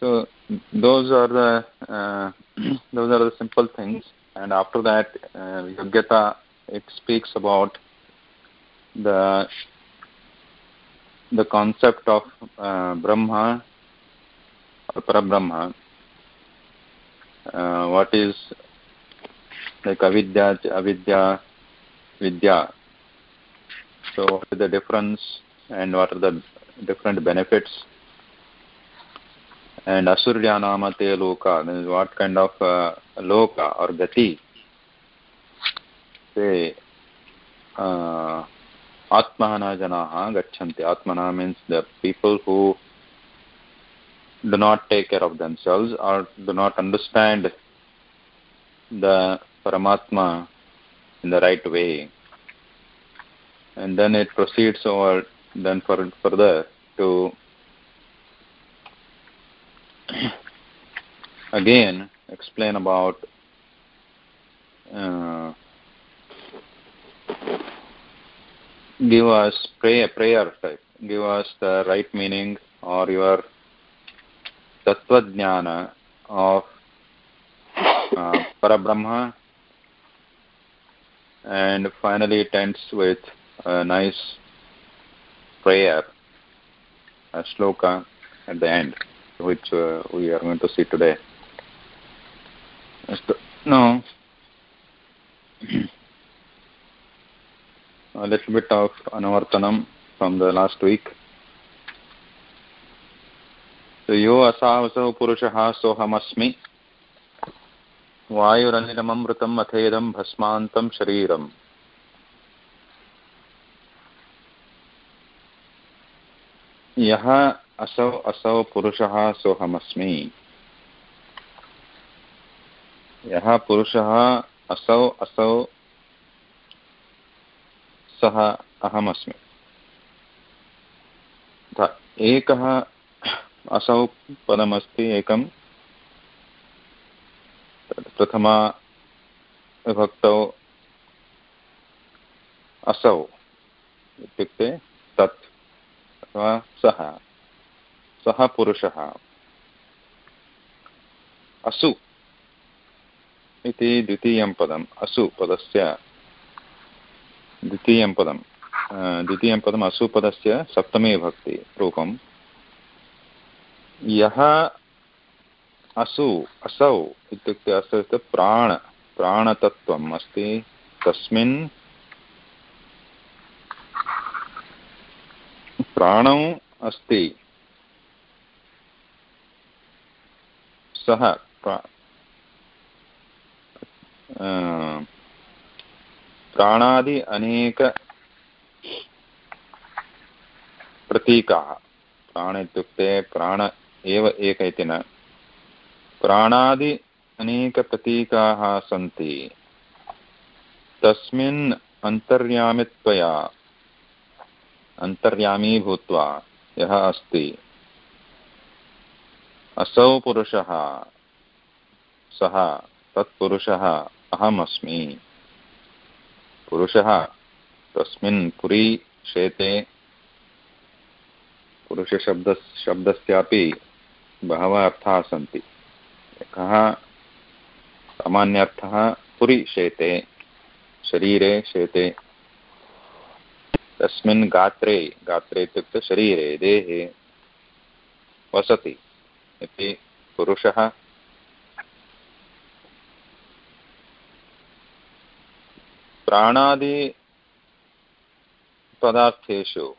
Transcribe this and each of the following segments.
So those are the uh, those are the simple things, and after that, uh, Yogyata it speaks about the the concept of uh, Brahma or Parabrahma. Uh, what is like avidya, avidya, vidya. So what is the difference and what are the different benefits? And asurya namate loka, is what kind of uh, loka or gati they uh, atmana janaha gachanti. Atmana means the people who do not take care of themselves or do not understand the Paramatma in the right way. And then it proceeds over then for, further to again explain about uh, give us prayer prayer type give us the right meaning or your tattva of uh, parabrahma and finally it ends with a nice prayer, a sloka at the end, which uh, we are going to see today. No. a little bit of anavartanam from the last week. यो असावसौ पुरुषः सोऽहमस्मि वायुरनिलममृतम् अथेदं भस्मान्तं शरीरम् यः असौ असौ पुरुषः सोऽहमस्मि यः पुरुषः असौ असौ, सः अहमस्मि। एकः असौ पदमस्ति, एकं प्रथमा विभक्तौ असौ इत्युक्ते तत्, अथवा सः। सः पुरुषः। असु। इति द्वितीयं पदम्। असु पदस्य द्वितीयं पदं द्वितीयं पदम् असुपदस्य सप्तमी विभक्ति रूपं यः असु, असौ इत्युक्ते असौ इत्युक्ते प्राण, प्राणतत्त्वम् अस्ति। तस्मिन् प्राणौ अस्ति। सः प्राणादि अनेक प्रतीकाः। प्राण इत्युक्ते प्राण एव एक इति न। प्राणादि अनेकप्रतीकाः सन्ति। तस्मिन् अन्तर्यामित्वया अन्तर्यामी भूत्वा यः अस्ति, असौ पुरुषः, सः तत्पुरुषः अहमस्मि। पुरुषः तस्मिन् पुरी शेते पुरुषशब्द शब्दस्यापि बहवः अर्थाः सन्ति। एकः सामान्यर्थः पुरि शेते शरीरे शेते तस्मिन् गात्रे गात्रे इत्युक्ते शरीरे, देहे वसति। इति पुरुषः प्राणादिपदार्थेषु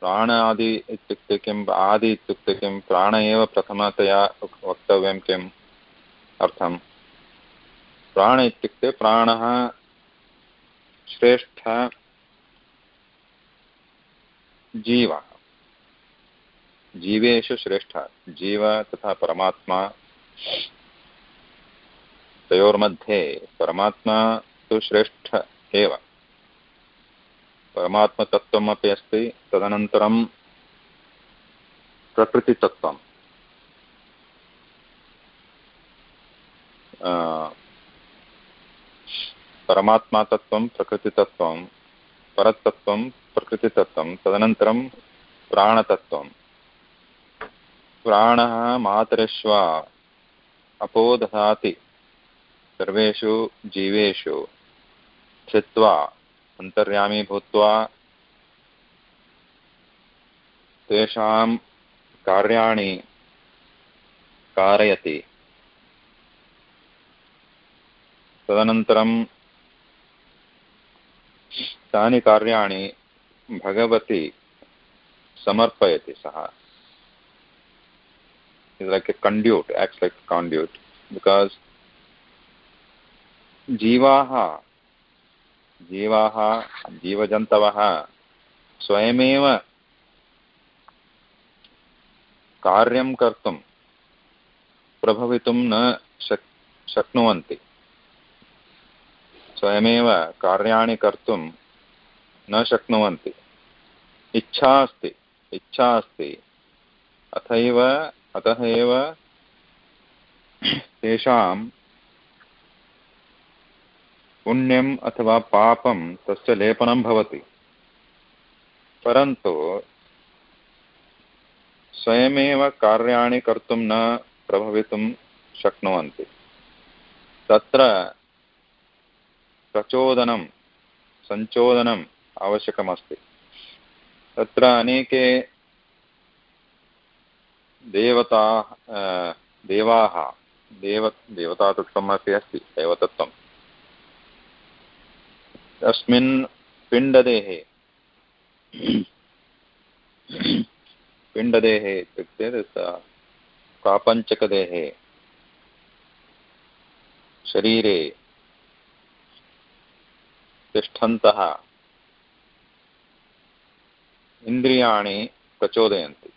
प्राण आदि इत्युक्ते किम् आदि इत्युक्ते किं, प्राण एव प्रथमतया वक्तव्यं किम् अर्थं? प्राण इत्युक्ते प्राणः श्रेष्ठ जीव। जीवेषु श्रेष्ठ जीव तथा परमात्मा। तयोर्मध्ये परमात्मा तु श्रेष्ठ एव। परमात्मतत्त्वमपि अस्ति, तदनन्तरं प्रकृतितत्त्वं परमात्मातत्त्वं, प्रकृतितत्त्वं, परतत्त्वं, प्रकृतितत्त्वं, तदनन्तरं प्राणतत्त्वं प्राणः मातरिष्वा अपोदधाति। सर्वेषु जीवेषु स्थित्वा अन्तर्यामी भूत्वा तेषां कार्याणि कारयति। तदनन्तरं तानि कार्याणि भगवति समर्पयति सः। Like a conduit, acts like a conduit, because जीवाः जीवाः, जीवजन्तवः स्वयमेव कार्यं कर्तुं प्रभवितुं न शक्, शक्नुवन्ति। स्वयमेव कार्याणि कर्तुं न शक्नुवन्ति। इच्छा अस्ति इच्छा अस्ति। अथैव, अतः एव तेषां पुण्यम् अथवा पापं तस्य लेपनं भवति। परन्तु स्वयमेव कार्याणि कर्तुं न प्रभवितुं शक्नुवन्ति। तत्र प्रचोदनं सञ्चोदनम् आवश्यकमस्ति। तत्र अनेके देवता देवाः, देव, देवतातत्त्वम् अपि अस्ति, दैवतत्त्वम्। अस्मिन् पिण्डदेहे। पिण्डदेहे इत्युक्ते प्रापञ्चकदेहे। शरीरे तिष्ठन्तः इन्द्रियाणि प्रचोदयन्ति।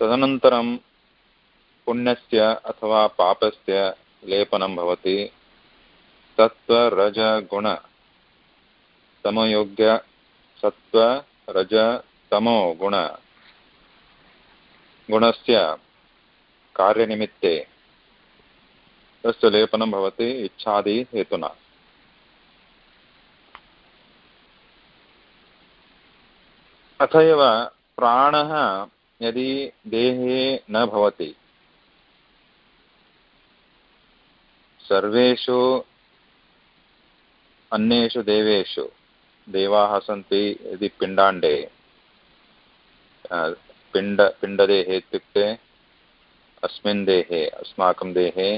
तदनन्तरं पुण्यस्य अथवा पापस्य लेपनं भवति। सत्त्वरजगुणतमयोग्य सत्त्वरज तमो गुण गुणस्य कार्यनिमित्ते। तस्य लेपनं भवति इच्छादिहेतुना अथ एव प्राणः यदि देहे न भवति, सर्वेषु अन्येषु देवेषु, देवाः सन्ति यदि पिण्डाण्डे। पिण्ड, पिण्डदेहे इत्युक्ते अस्मिन् देहे, अस्माकं देहे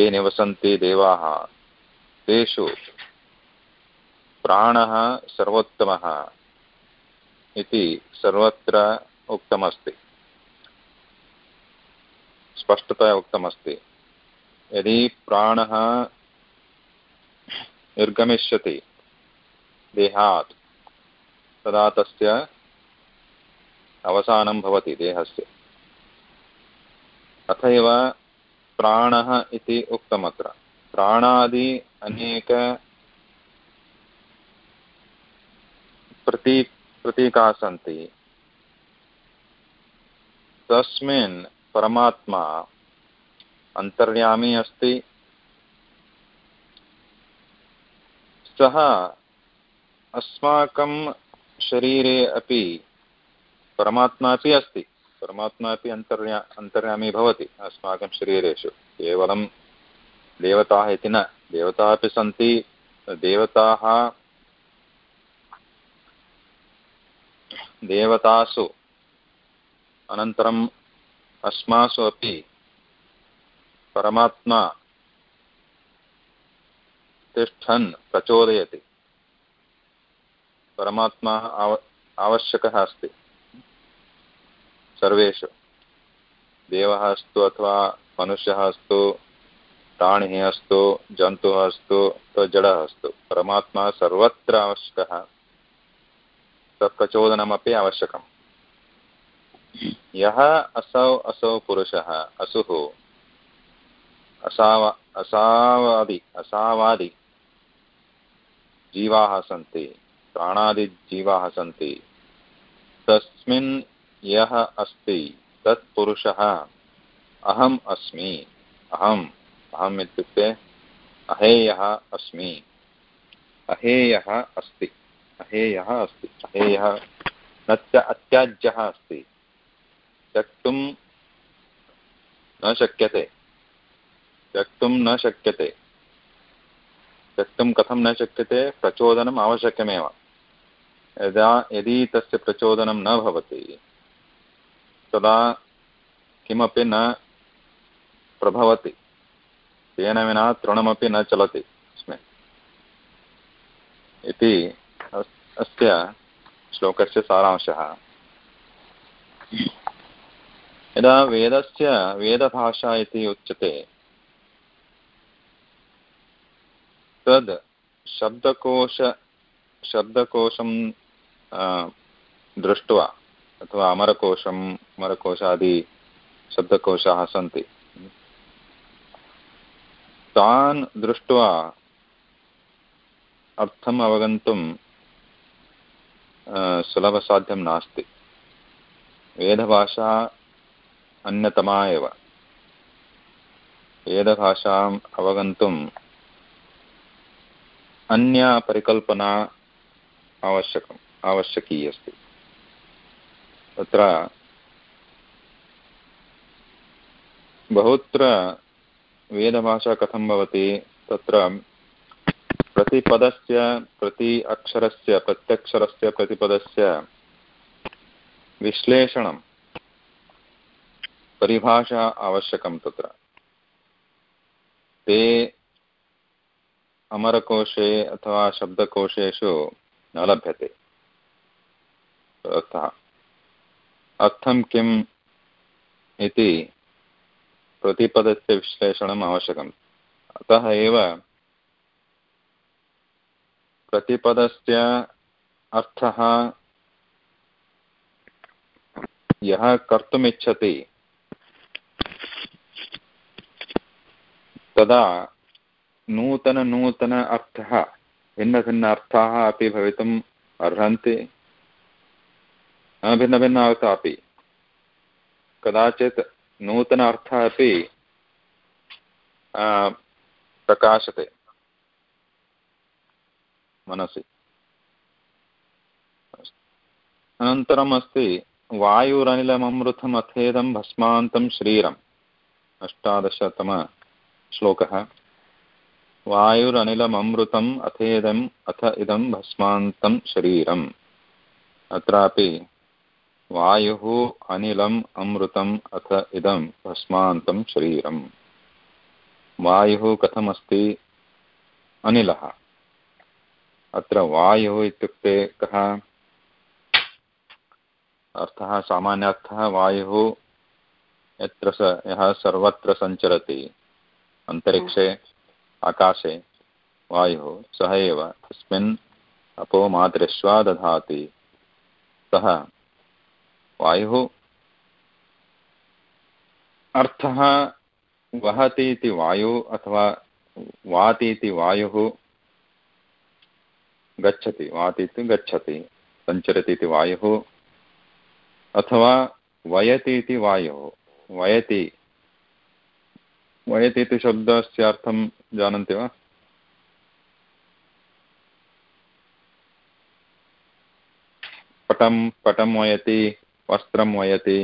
ये निवसन्ति देवाः, तेषु प्राणः सर्वोत्तमः इति सर्वत्र उक्तमस्ति। स्पष्टतया उक्तमस्ति। यदि प्राणः निर्गमिष्यति। देहात्। तदा तस्य अवसानं भवति देहस्य। तथैव प्राणः इति उक्तमत्र। प्राणादि अनेक प्रती प्रतीकाः सन्ति। तस्मिन् परमात्मा अन्तर्यामी अस्ति। सः अस्माकं शरीरे अपि परमात्मा अपि अस्ति। परमात्मा अपि अन्तर्या, अन्तर्यामी भवति अस्माकं शरीरेषु। केवलं देवताः इति न। देवताः अपि सन्ति, देवताः देवतासु, अनन्तरम् अस्मासु अपि परमात्मा तिष्ठन् प्रचोदयति। परमात्मा आव, आवश्यकः अस्ति। सर्वेषु। देवः अस्तु अथवा मनुष्यः अस्तु, प्राणिः अस्तु, जन्तुः अस्तु, अथवा जडः अस्तु। परमात्मा सर्वत्र आवश्यकः। तत्प्रचोदनमपि आवश्यकम्। यः असौ असौ पुरुषः, असुः, असाव, असावादि असावादि। जीवाः सन्ति प्राणादिजीवाः सन्ति। तस्मिन् यः अस्ति अहम् अस्मि, अहम् अहम् अहेयः अस्मि, अहेयः अस्ति अहेयः अस्ति, अहेयः अत्याज्यः अस्ति। त्यक्तुं न शक्यते, त्यक्तुं न शक्यते। त्यक्तुं कथं न शक्यते, प्रचोदनम् आवश्यकमेव। यदा यदि तस्य प्रचोदनं न भवति, तदा किमपि न प्रभवति। तेन विना तृणमपि न चलति स्म। इति अस्य श्लोकस्य सारांशः। यदा वेदस्य, वेदभाषा इति उच्यते तद् शब्दकोश, शब्दकोशं दृष्ट्वा अथवा अमरकोशम् अमरकोशादि शब्दकोशाः सन्ति। तान् दृष्ट्वा अर्थम् अवगन्तुं सुलभसाध्यं नास्ति। वेदभाषा अन्यतमा एव। वेदभाषाम् अवगन्तुम् अन्या परिकल्पना आवश्यकम् आवश्यकी अस्ति। तत्र बहुत्र वेदभाषा कथं भवति, तत्र प्रतिपदस्य, प्रति अक्षरस्य, प्रत्यक्षरस्य, प्रतिपदस्य विश्लेषणं, परिभाषा आवश्यकं तत्र। ते अमरकोशे अथवा शब्दकोशेषु न लभ्यते। अर्थः। अर्थं किम् इति प्रतिपदस्य विश्लेषणम् आवश्यकम्। अतः एव प्रतिपदस्य अर्थः यः कर्तुमिच्छति तदा नूतननूतन अर्थः। भिन्नभिन्न अर्थाः अपि भवितुम् अर्हन्ति। भिन्नभिन्न अर्थः अपि। कदाचित् नूतन अर्थः अपि प्रकाशते मनसि। अनन्तरम् अस्ति वायुरनिलममृतम् अथेदं भस्मान्तं श्रीरम्। अष्टादशतमश्लोकः। वायुरनिलममृतम् अथेदम् अथ इदं भस्मान्तं शरीरम्। अत्रापि वायुः अनिलम् अमृतम् अथ इदं भस्मान्तं शरीरम्। वायुः कथमस्ति? अनिलः। अत्र वायुः इत्युक्ते कः? अर्थः सामान्यार्थः वायुः यत्र स यः सर्वत्र सञ्चरति। अन्तरिक्षे आकाशे वायुः सः एव तस्मिन् अपो मातृश्वा दधाति। सः वायुः अर्थः वहति इति वायुः अथवा वाति इति वायुः गच्छति वाति इति गच्छति सञ्चरति इति वायुः अथवा वयति इति वायुः। वयति वयति इति शब्दस्य अर्थं जानन्ति वा पटं पटं वयति वस्त्रं वयति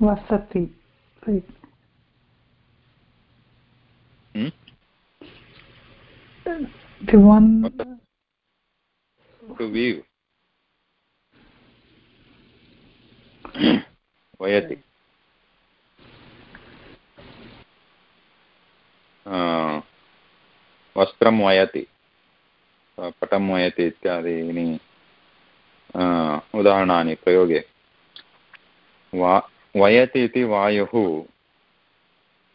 वसति Hmm? The one to weave. वयति वस्त्रं वयति पटं वयति इत्यादीनि उदाहरणानि प्रयोगे। वा वयति इति वायुः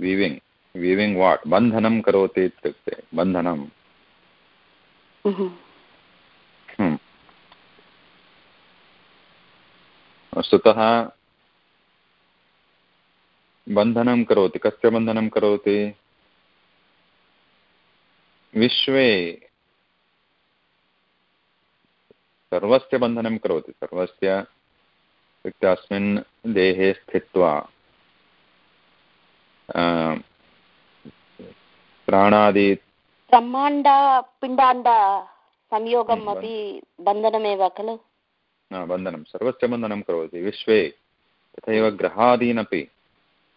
वीविङ्ग् वीविङ्ग् वाट् बन्धनं करोति इत्युक्ते बन्धनं वस्तुतः बन्धनं करोति। कस्य बन्धनं करोति? विश्वे सर्वस्य बन्धनं करोति। सर्वस्य इत्युक्ते अस्मिन् देहे स्थित्वा प्राणादि ब्रह्माण्ड पिण्डाण्ड संयोगम् अपि बन्धनमेव खलु? बन्धनं। सर्वस्य बन्धनं करोति। विश्वे तथैव ग्रहादीनपि।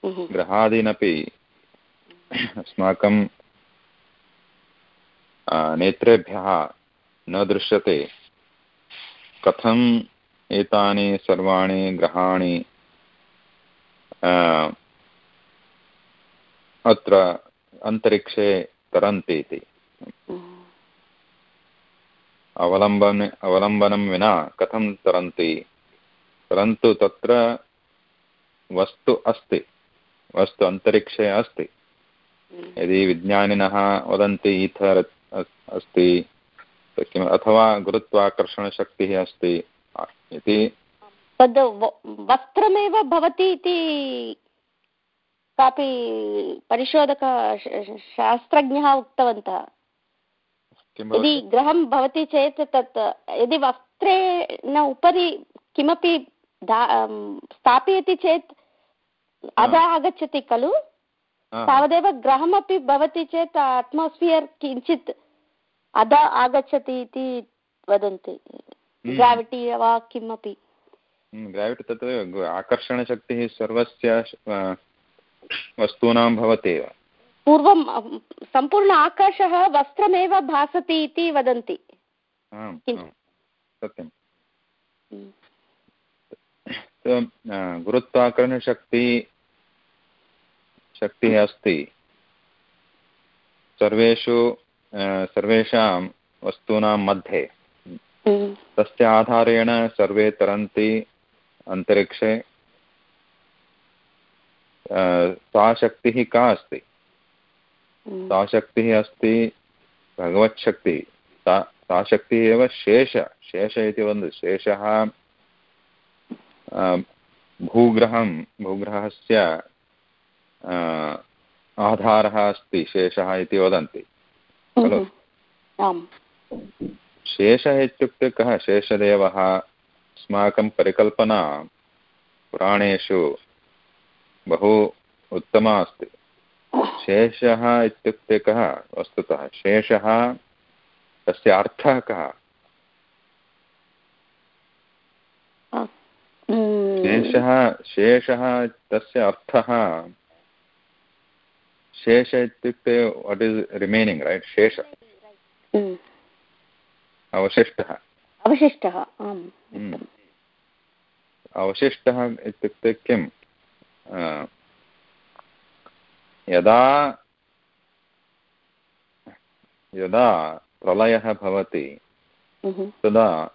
ग्रहादीनपि अस्माकं नेत्रेभ्यः न दृश्यते। कथम् एतानि सर्वाणि ग्रहाणि अत्र अन्तरिक्षे तरन्ति इति। अवलम्बन अवलम्बनं विना कथं तरन्ति? परन्तु तत्र वस्तु अस्ति। वस्तु अन्तरिक्षे अस्ति। यदि विज्ञानिनः वदन्ति ईथर् अस्ति। किम् अथवा गुरुत्वाकर्षणशक्तिः अस्ति। इति तद् वस्त्रमेव भवति इति कापि परिशोधक शास्त्रज्ञः उक्तवन्तः। यदि गृहं भवति चेत् तत् यदि वस्त्रे न उपरि किमपि स्थापयति चेत् अधः आगच्छति खलु। तावदेव ग्रहमपि भवति चेत् अट्मास्फियर् किञ्चित् अधः आगच्छति इति वदन्ति। ग्राविटि हम्म। वा किमपि। ग्राविटि हम्म, तत् आकर्षणशक्तिः सर्वस्य वस्तूनां भवत्येव पूर्वं सम्पूर्ण आकाशः वस्त्रमेव भासति इति वदन्ति। सत्यं हम्म। गुरुत्वाकर्षणशक्ति शक्तिः अस्ति। सर्वेषु सर्वेषां वस्तूनां मध्ये। हम्म। तस्य आधारेण सर्वे तरन्ति अन्तरिक्षे। सा शक्तिः का अस्ति? हम्म। सा शक्तिः अस्ति भगवच्छक्तिः सा सा शक्तिः एव शेष शेष इति वदन्ति। शेषः भूग्रहं भूग्रहस्य आधारः अस्ति शेषः इति वदन्ति। खलु। शेषः इत्युक्ते कः? शेषदेवः अस्माकं परिकल्पना पुराणेषु बहु उत्तमा अस्ति। शेषः इत्युक्ते कः? वस्तुतः शेषः तस्य अर्थः कः? शेषः शेषः तस्य अर्थः शेष इत्युक्ते वाट् इस् रिमेनिङ्ग् रैट् शेष। अवशिष्टः। अवशिष्टः हम्म। अवशिष्टः इत्युक्ते किम्? यदा यदा प्रलयः भवति तदा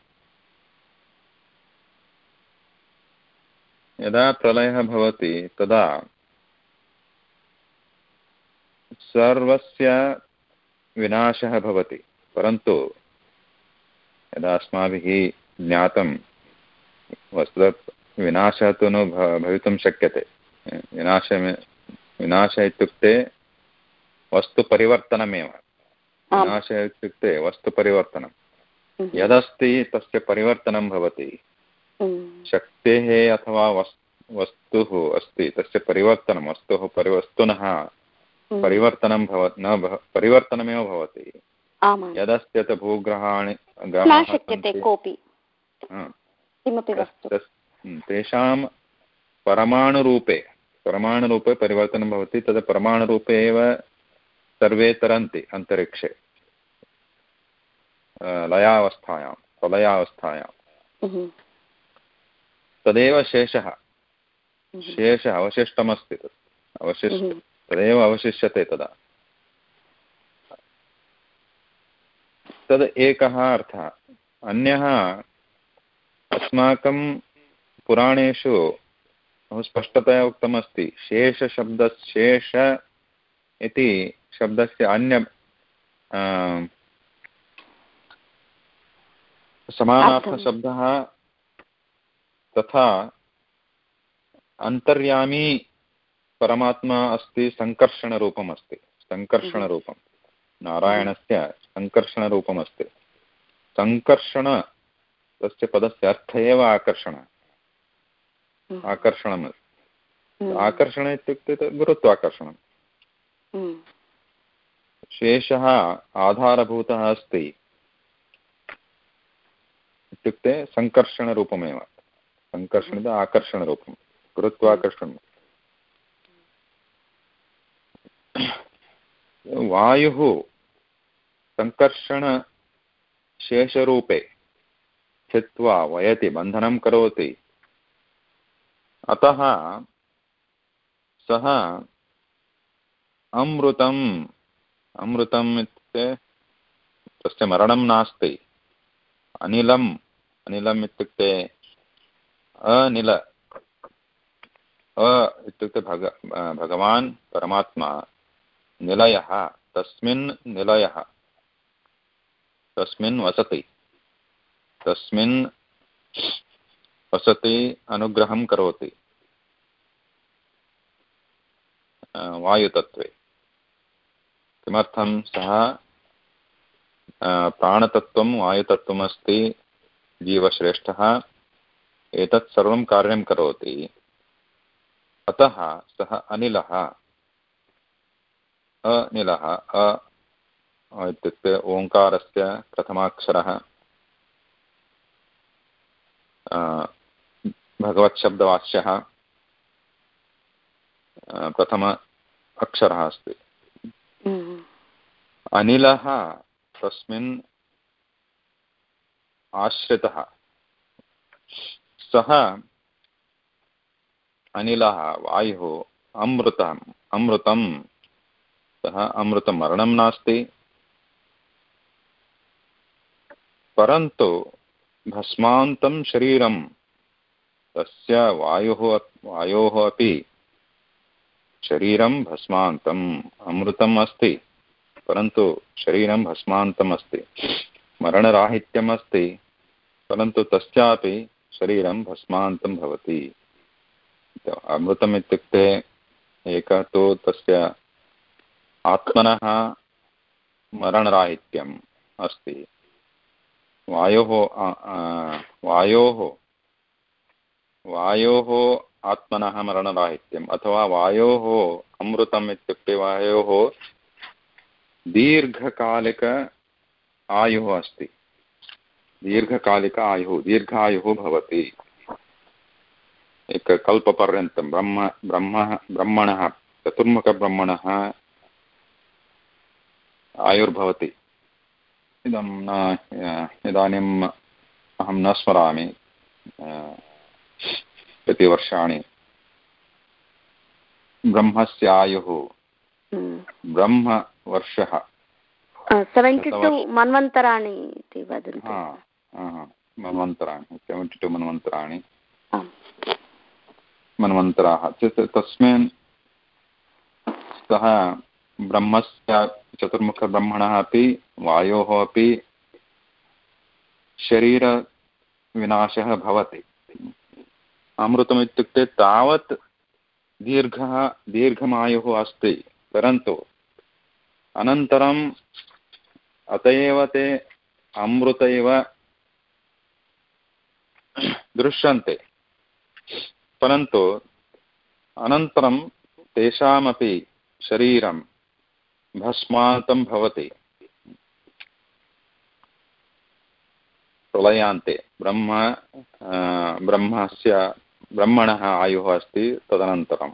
यदा प्रलयः भवति तदा सर्वस्य विनाशः भवति परन्तु यदा अस्माभिः ज्ञातं वस्तुतः विनाशः तु न भवितुं शक्यते विनाश विनाशः इत्युक्ते वस्तुपरिवर्तनमेव विनाशः इत्युक्ते वस्तुपरिवर्तनं हम्म। यदस्ति तस्य परिवर्तनं भवति हम्म। शक्तेः अथवा वस् वस्तुः अस्ति तस्य परिवर्तनं वस्तुः परिवस्तुनः। परिवर्तनं भव न परिवर्तनमेव भवति। यदस्ति यत् भूग्रहाणि कोऽपि। हम्म, तेषां परमाणुरूपे परमाणुरूपे परिवर्तनं भवति तद् परमाणुरूपे एव सर्वे तरन्ति अन्तरिक्षे। लयावस्थायां प्रलयावस्थायां। हम्म। तदेव शेषः। शेषः अवशिष्टमस्ति तत्। अवशिष्ट तदेव अवशिष्यते तदा। तद् एकः अर्थः। अन्यः अस्माकं पुराणेषु बहु स्पष्टतया उक्तमस्ति। शेषशब्द शेष इति शब्दस्य अन्य समानार्थशब्दः तथा अन्तर्यामी परमात्मा अस्ति सङ्कर्षणरूपम् अस्ति सङ्कर्षणरूपं नारायणस्य सङ्कर्षणरूपम् अस्ति सङ्कर्षण तस्य पदस्य अर्थ एव आकर्षण। हम्म। आकर्षणम् हम्म। आकर्षण इत्युक्ते गुरुत्वाकर्षणं हम्म। शेषः आधारभूतः अस्ति। इत्युक्ते सङ्कर्षणरूपमेव सङ्कर्षणद आकर्षणरूपं गुरुत्वाकर्षणं वायुः सङ्कर्षणशेषरूपे स्थित्वा वयति, बन्धनं करोति। अतः सः अमृतम् अमृतम् इत्युक्ते, तस्य मरणं नास्ति। अनिलम् अनिलम् इत्युक्ते अनिल, अ इत्युक्ते भग, भगवान्, परमात्मा। निलयः, तस्मिन् निलयः। तस्मिन् वसति। तस्मिन् वसति, अनुग्रहं करोति। वायुतत्त्वे। किमर्थं सः प्राणतत्त्वं, वायुतत्त्वमस्ति, जीवश्रेष्ठः, एतत् सर्वं कार्यं करोति। अतः सः अनिलः। अनिलः अ इत्युक्ते ओङ्कारस्य प्रथमाक्षरः। भगवत्शब्दवाच्यः। प्रथम अक्षरः अस्ति। हम्म। अनिलः तस्मिन् आश्रितः। सः अनिलः वायुः अमृतम् अमृतं सः अमृतमरणं नास्ति। परन्तु भस्मान्तं शरीरं, तस्य वायुः वायोः अपि शरीरं भस्मान्तम् अमृतम् अस्ति। परन्तु शरीरं भस्मान्तम् अस्ति। मरणराहित्यम् अस्ति। परन्तु तस्यापि शरीरं भस्मान्तं भवति। अमृतम् इत्युक्ते एकः तु तस्य आत्मनः मरणराहित्यम् अस्ति। वायोः वायोः वायोः आत्मनः मरणराहित्यम् अथवा वायोः अमृतम् इत्युक्ते वायोः दीर्घकालिक आयुः अस्ति। दीर्घकालिक आयुः, दीर्घायुः भवति। एककल्पपर्यन्तं ब्रह्म ब्रह्म, ब्रह्मणः, चतुर्मुखब्रह्मणः आयुर्भवति। इदं न इदानीम् अहं न स्मरामि कति वर्षाणि ब्रह्मस्य आयुः। हम्म। ब्रह्मवर्षः। सेवेण्टि टु मन्वन्तराणि इति वदन्ति। मन्वन्तराणि सेवेण्टि टु मन्वन्तराणि। मन्वन्तराः तस्मिन् सः ब्रह्मस्य चतुर्मुखब्रह्मणः अपि, वायोः अपि, शरीरविनाशः भवति। अमृतम् इत्युक्ते तावत् दीर्घः, दीर्घमायुः अस्ति, परन्तु अनन्तरम् अत एव ते अमृत इव दृश्यन्ते। परन्तु अनन्तरं तेषामपि शरीरं भस्मान्तं भवति। प्रलयान्ते। ब्रह्म ब्रह्मस्य, ब्रह्मणः आयुः अस्ति तदनन्तरम्।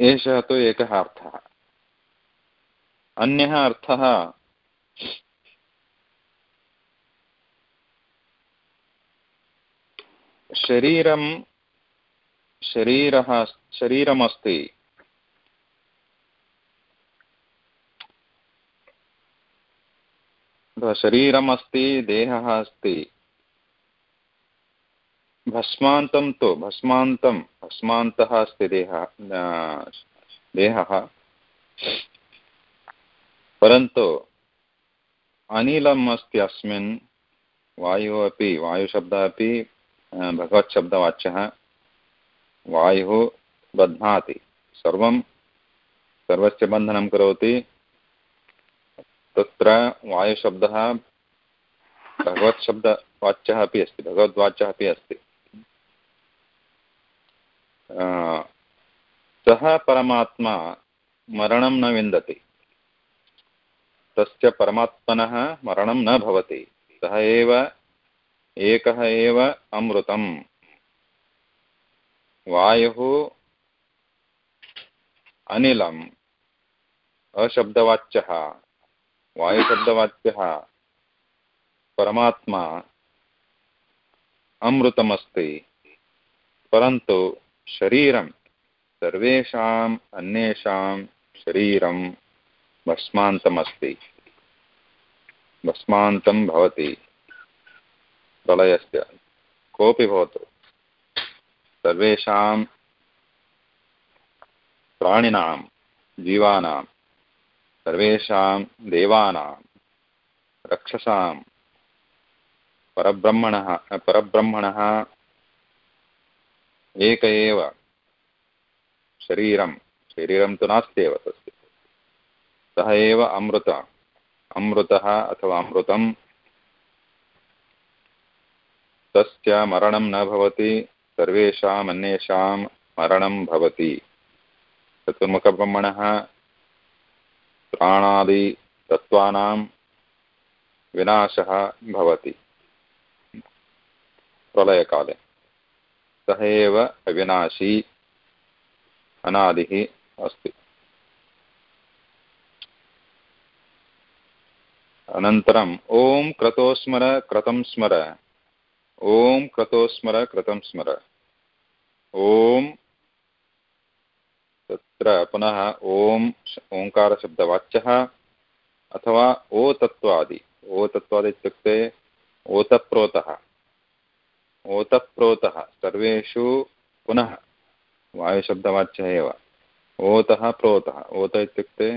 एषः तु एकः अर्थः। अन्यः अर्थः, शरीरं, शरीरः, शरीरमस्ति। शरीरम् अस्ति, देहः अस्ति। भस्मान्तं तु, भस्मान्तं, भस्मान्तः अस्ति देहः देहः। परन्तु अनिलम् अस्ति अस्मिन्, वायुः अपि, वायुशब्दः अपि भगवत्शब्दवाच्यः, वायुः बध्नाति। सर्वं, सर्वस्य बन्धनं करोति। तत्र वायुशब्दः भगवत्शब्दवाच्यः अपि अस्ति, भगवद्वाच्यः अपि अस्ति। सः परमात्मा मरणं न विन्दति। तस्य परमात्मनः मरणं न भवति। सः एव, एकः एव अमृतम्। वायुः अनिलम्, अशब्दवाच्यः। वायुशब्दवाच्यः परमात्मा अमृतमस्ति, परन्तु शरीरं, सर्वेषाम् अन्येषां शरीरं भस्मान्तमस्ति। भस्मान्तं भवति प्रलयस्य। कोऽपि भवतु। सर्वेषां प्राणिनां, जीवानां सर्वेषां देवानां, रक्षसां, परब्रह्मणः परब्रह्मणः, एक एव, शरीरं शरीरं तु नास्त्येव तस्य। सः एव अमृत, अमृतः अथवा अमृतं तस्य मरणं न भवति, सर्वेषाम् अन्येषां मरणं भवति। चतुर्मुखब्रह्मणः प्राणादितत्त्वानां विनाशः भवति। प्रलयकाले। सः एव अविनाशी अनादिः अस्ति। अनन्तरम् ॐ क्रतो स्मर क्रतं स्मर। ॐ क्रतो स्मर क्रतं स्मर। ॐ तत्र पुनः ॐ ओङ्कारशब्दवाच्यः अथवा ओ तत्त्वादि ओ तत्त्वादि इत्युक्ते ओतप्रोतः। ओतप्रोतः। सर्वेषु पुनः वायुशब्दवाच्यः एव। ओतः प्रोतः। ओत इत्युक्ते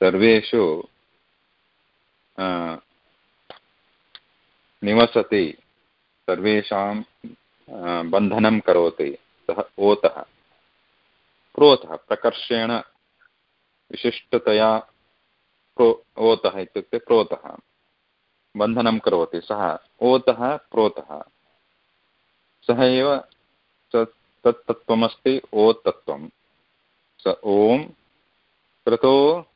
सर्वेषु निवसति। सर्वेषां बन्धनं करोति। सः ओतः। क्रोधः, प्रकर्षेण विशिष्टतया क्रो, ओतः इत्युक्ते क्रोधः। बन्धनं करोति। सः ओतः प्रोतः सः एव तत् तत्त्वमस्ति ओतत्त्वं स ॐ क्रतो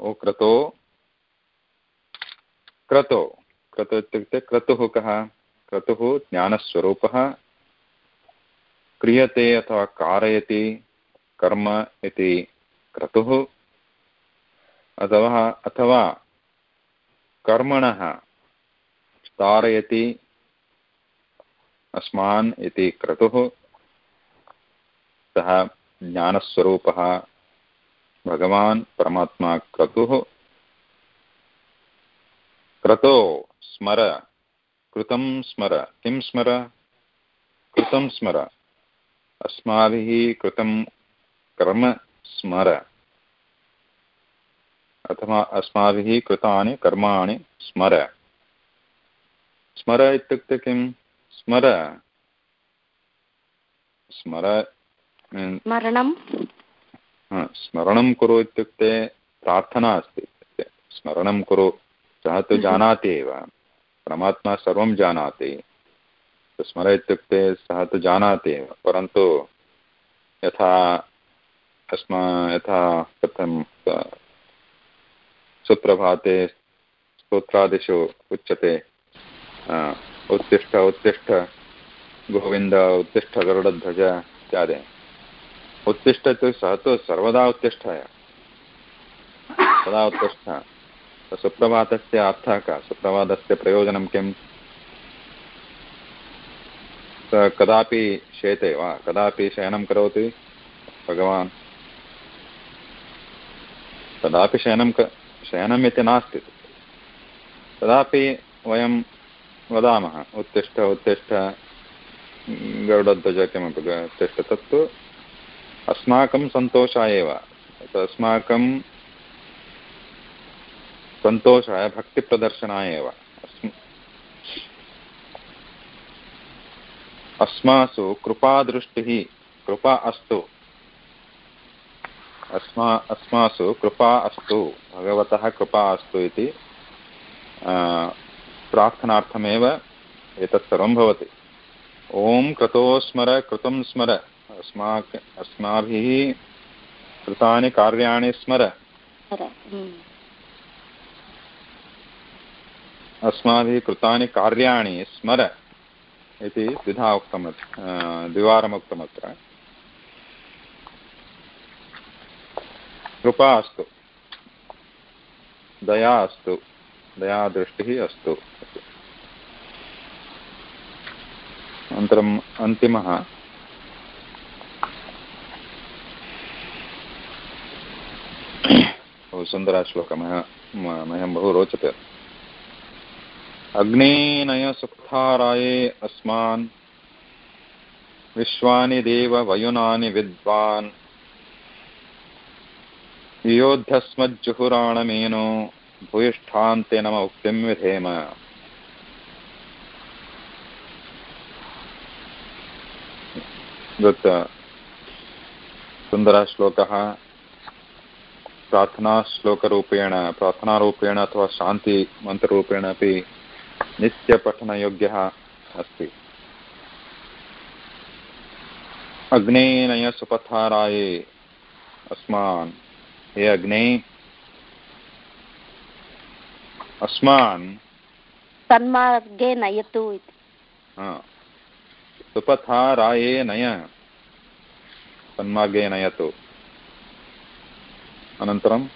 ओ क्रतो क्रतो। क्रतु इत्युक्ते क्रतुः कः? क्रतुः ज्ञानस्वरूपः। क्रियते अथवा कारयति, कर्म इति क्रतुः। अथवा अथवा कर्मणः तारयति, अस्मान् इति क्रतुः। सः ज्ञानस्वरूपः। भगवान् परमात्मा क्रतुः। क्रतो। स्मर। कृतं स्मर। किं स्मर? कृतं स्मर। अस्माभिः कृतं कर्म स्मर। अथवा अस्माभिः कृतानि कर्माणि स्मर। स्मर इत्युक्ते किं? स्मर। स्मर स्मरणं। स्मरणं कुरु इत्युक्ते प्रार्थना अस्ति। स्मरणं कुरु। सः तु जानाति एव। परमात्मा सर्वं जानाति। स्मर इत्युक्ते सः तु जानाति एव परन्तु यथा अस्मा यथा कथं सुप्रभाते स्तोत्रादिषु उच्यते उत्तिष्ठ उत्तिष्ठ, गोविन्द, उत्तिष्ठ, गरुडध्वज इत्यादि। उत्तिष्ठ इत्युक्ते सः तु सर्वदा उत्तिष्ठाय। सदा उत्तिष्ठ। सुप्रभातस्य अर्थः कः सुप्रभातस्य प्रयोजनं किम्? कदापि शेते वा, कदापि शयनं करोति भगवान्? कदापि शयनं क, शयनम् इति नास्ति। तदापि वयं वदामः, उत्तिष्ठ उत्तिष्ठ, गरुडध्वज किमपि उत्तिष्ठ, तत्तु अस्माकं सन्तोषाय एव। अस्माकं सन्तोषाय भक्तिप्रदर्शनाय एव। अस्मासु कृपादृष्टिः कृपा अस्तु। अस्मा अस्मासु कृपा अस्तु, भगवतः कृपा अस्तु इति प्रार्थनार्थमेव एतत् सर्वं भवति। ॐ कृतो स्मर, कृतं स्मर। अस्माक अस्माभिः कृतानि कार्याणि स्मर। अस्माभिः कृतानि कार्याणि स्मर इति द्विधा उक्तम् द्विवारम् उक्तमत्र। कृपा अस्तु। दया अस्तु। दयादृष्टिः अस्तु। अनन्तरम् अन्तिमः। बहु सुन्दरः श्लोकः मह्यं बहु रोचते। अग्नेनयसुप्ताराये अस्मान्। विश्वानि देव वयुनानि विद्वान्। योद्धस्मज्जुहुराणमेनो भूयिष्ठान्ते नम उक्तिं विधेम। सुन्दरः श्लोकः प्रार्थनाश्लोकरूपेण, प्रार्थनारूपेण अथवा शान्तिमन्त्ररूपेण अपि नित्यपठनयोग्यः अस्ति। अग्नेनय सुपथाराये अस्मान्। हे अग्ने। अस्मान्। सन्मार्गे नयतु इति। सुपथाराये नय। सन्मार्गे नयतु। अनन्तरं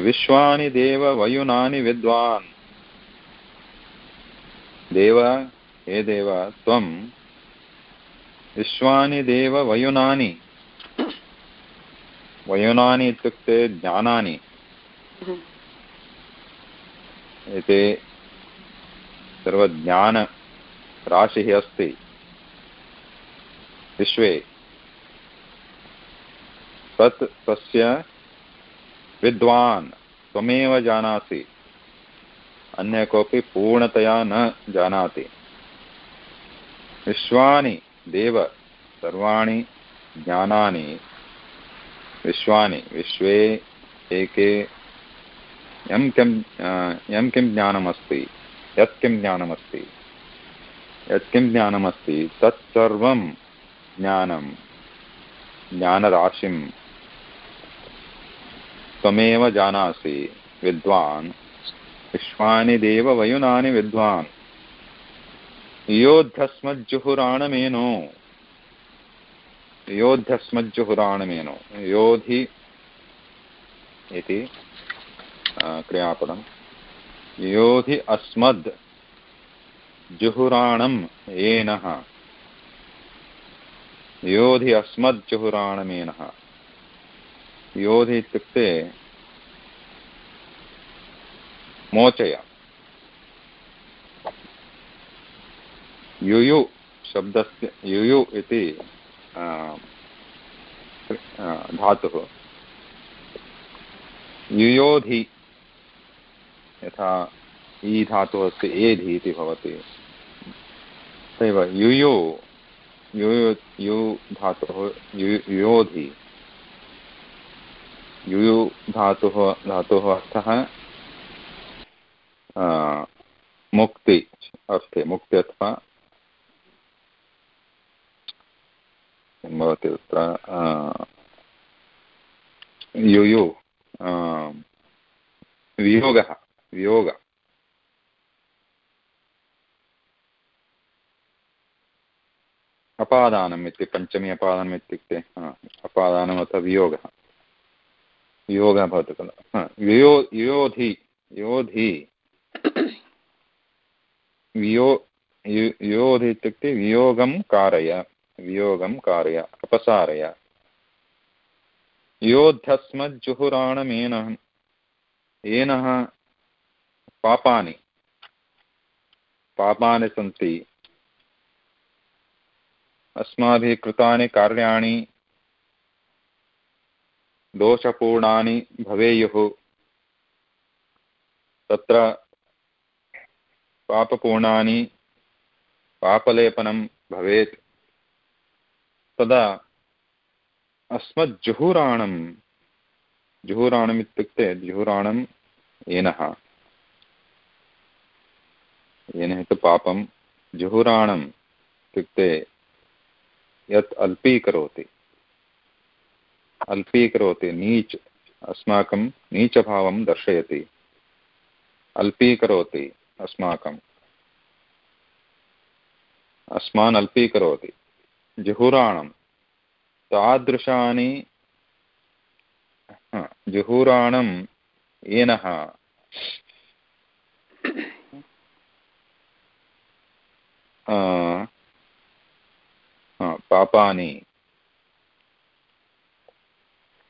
विश्वानि देव वयुनानि विद्वान्। देव, हे देव, त्वं। विश्वानि देव वयुनानि। वयुनानि इत्युक्ते ज्ञानानि। एते सर्वज्ञानराशिः अस्ति। विश्वे। तत् तस्य विद्वान् त्वमेव जानासि। अन्य कोऽपि पूर्णतया न जानाति। विश्वानि, देव, सर्वाणि, ज्ञानानि। विश्वानि, विश्वे, एके। यं किं यं किं ज्ञानमस्ति, यत् किं ज्ञानमस्ति। यत् किं ज्ञानमस्ति तत्सर्वं ज्ञानं, ज्ञानराशिं। त्वमेव जानासि विद्वान्। विश्वानि देव वयुनानि विद्वान्। योद्धस्मज्जुहुराणमेनो। योद्धस्मज्जुहुराणमेनो। योधि इति क्रियापदं योधि अस्मद् जुहुराणम् येनः। योधि अस्मज्जुहुराणमेनः योधि इत्युक्ते मोचय युयु शब्दस्य, युयु इति धातुः। युयोधि, यथा ई धातुः अस्ति एधि इति भवति। तथैव युयो यु यु धातुः युयोधि। युयु धातुः, धातोः अर्थः मुक्ति अस्ति मुक्ति अथवा किं भवति तत्र युयु वियोगः वियोग अपादानम् इति पञ्चमी अपादानम् इत्युक्ते अपादानम् अथवा वियोगः योगः भवति खलु यो योधि योधि वियो योधि इत्युक्ते वियोगं कारय वियोगं कारय, अपसारय। योद्धस्मज्जुहुराणमेनः, येनः पापानि। पापानि सन्ति। अस्माभिः कृतानि कार्याणि, दोषपूर्णानि भवेयुः। तत्र पापपूर्णानि पापलेपनं भवेत्। तदा अस्मज्जुहुराणं, जुहुराणम् इत्युक्ते जुहुराणं येनः। येन तु पापं जुहुराणं इत्युक्ते यत् अल्पीकरोति। अल्पीकरोति, नीच्, अस्माकं नीचभावं दर्शयति। अल्पीकरोति अस्माकम् अस्मान् अल्पीकरोति। जुहुराणं। तादृशानि जुहुराणं येनः? पापानि।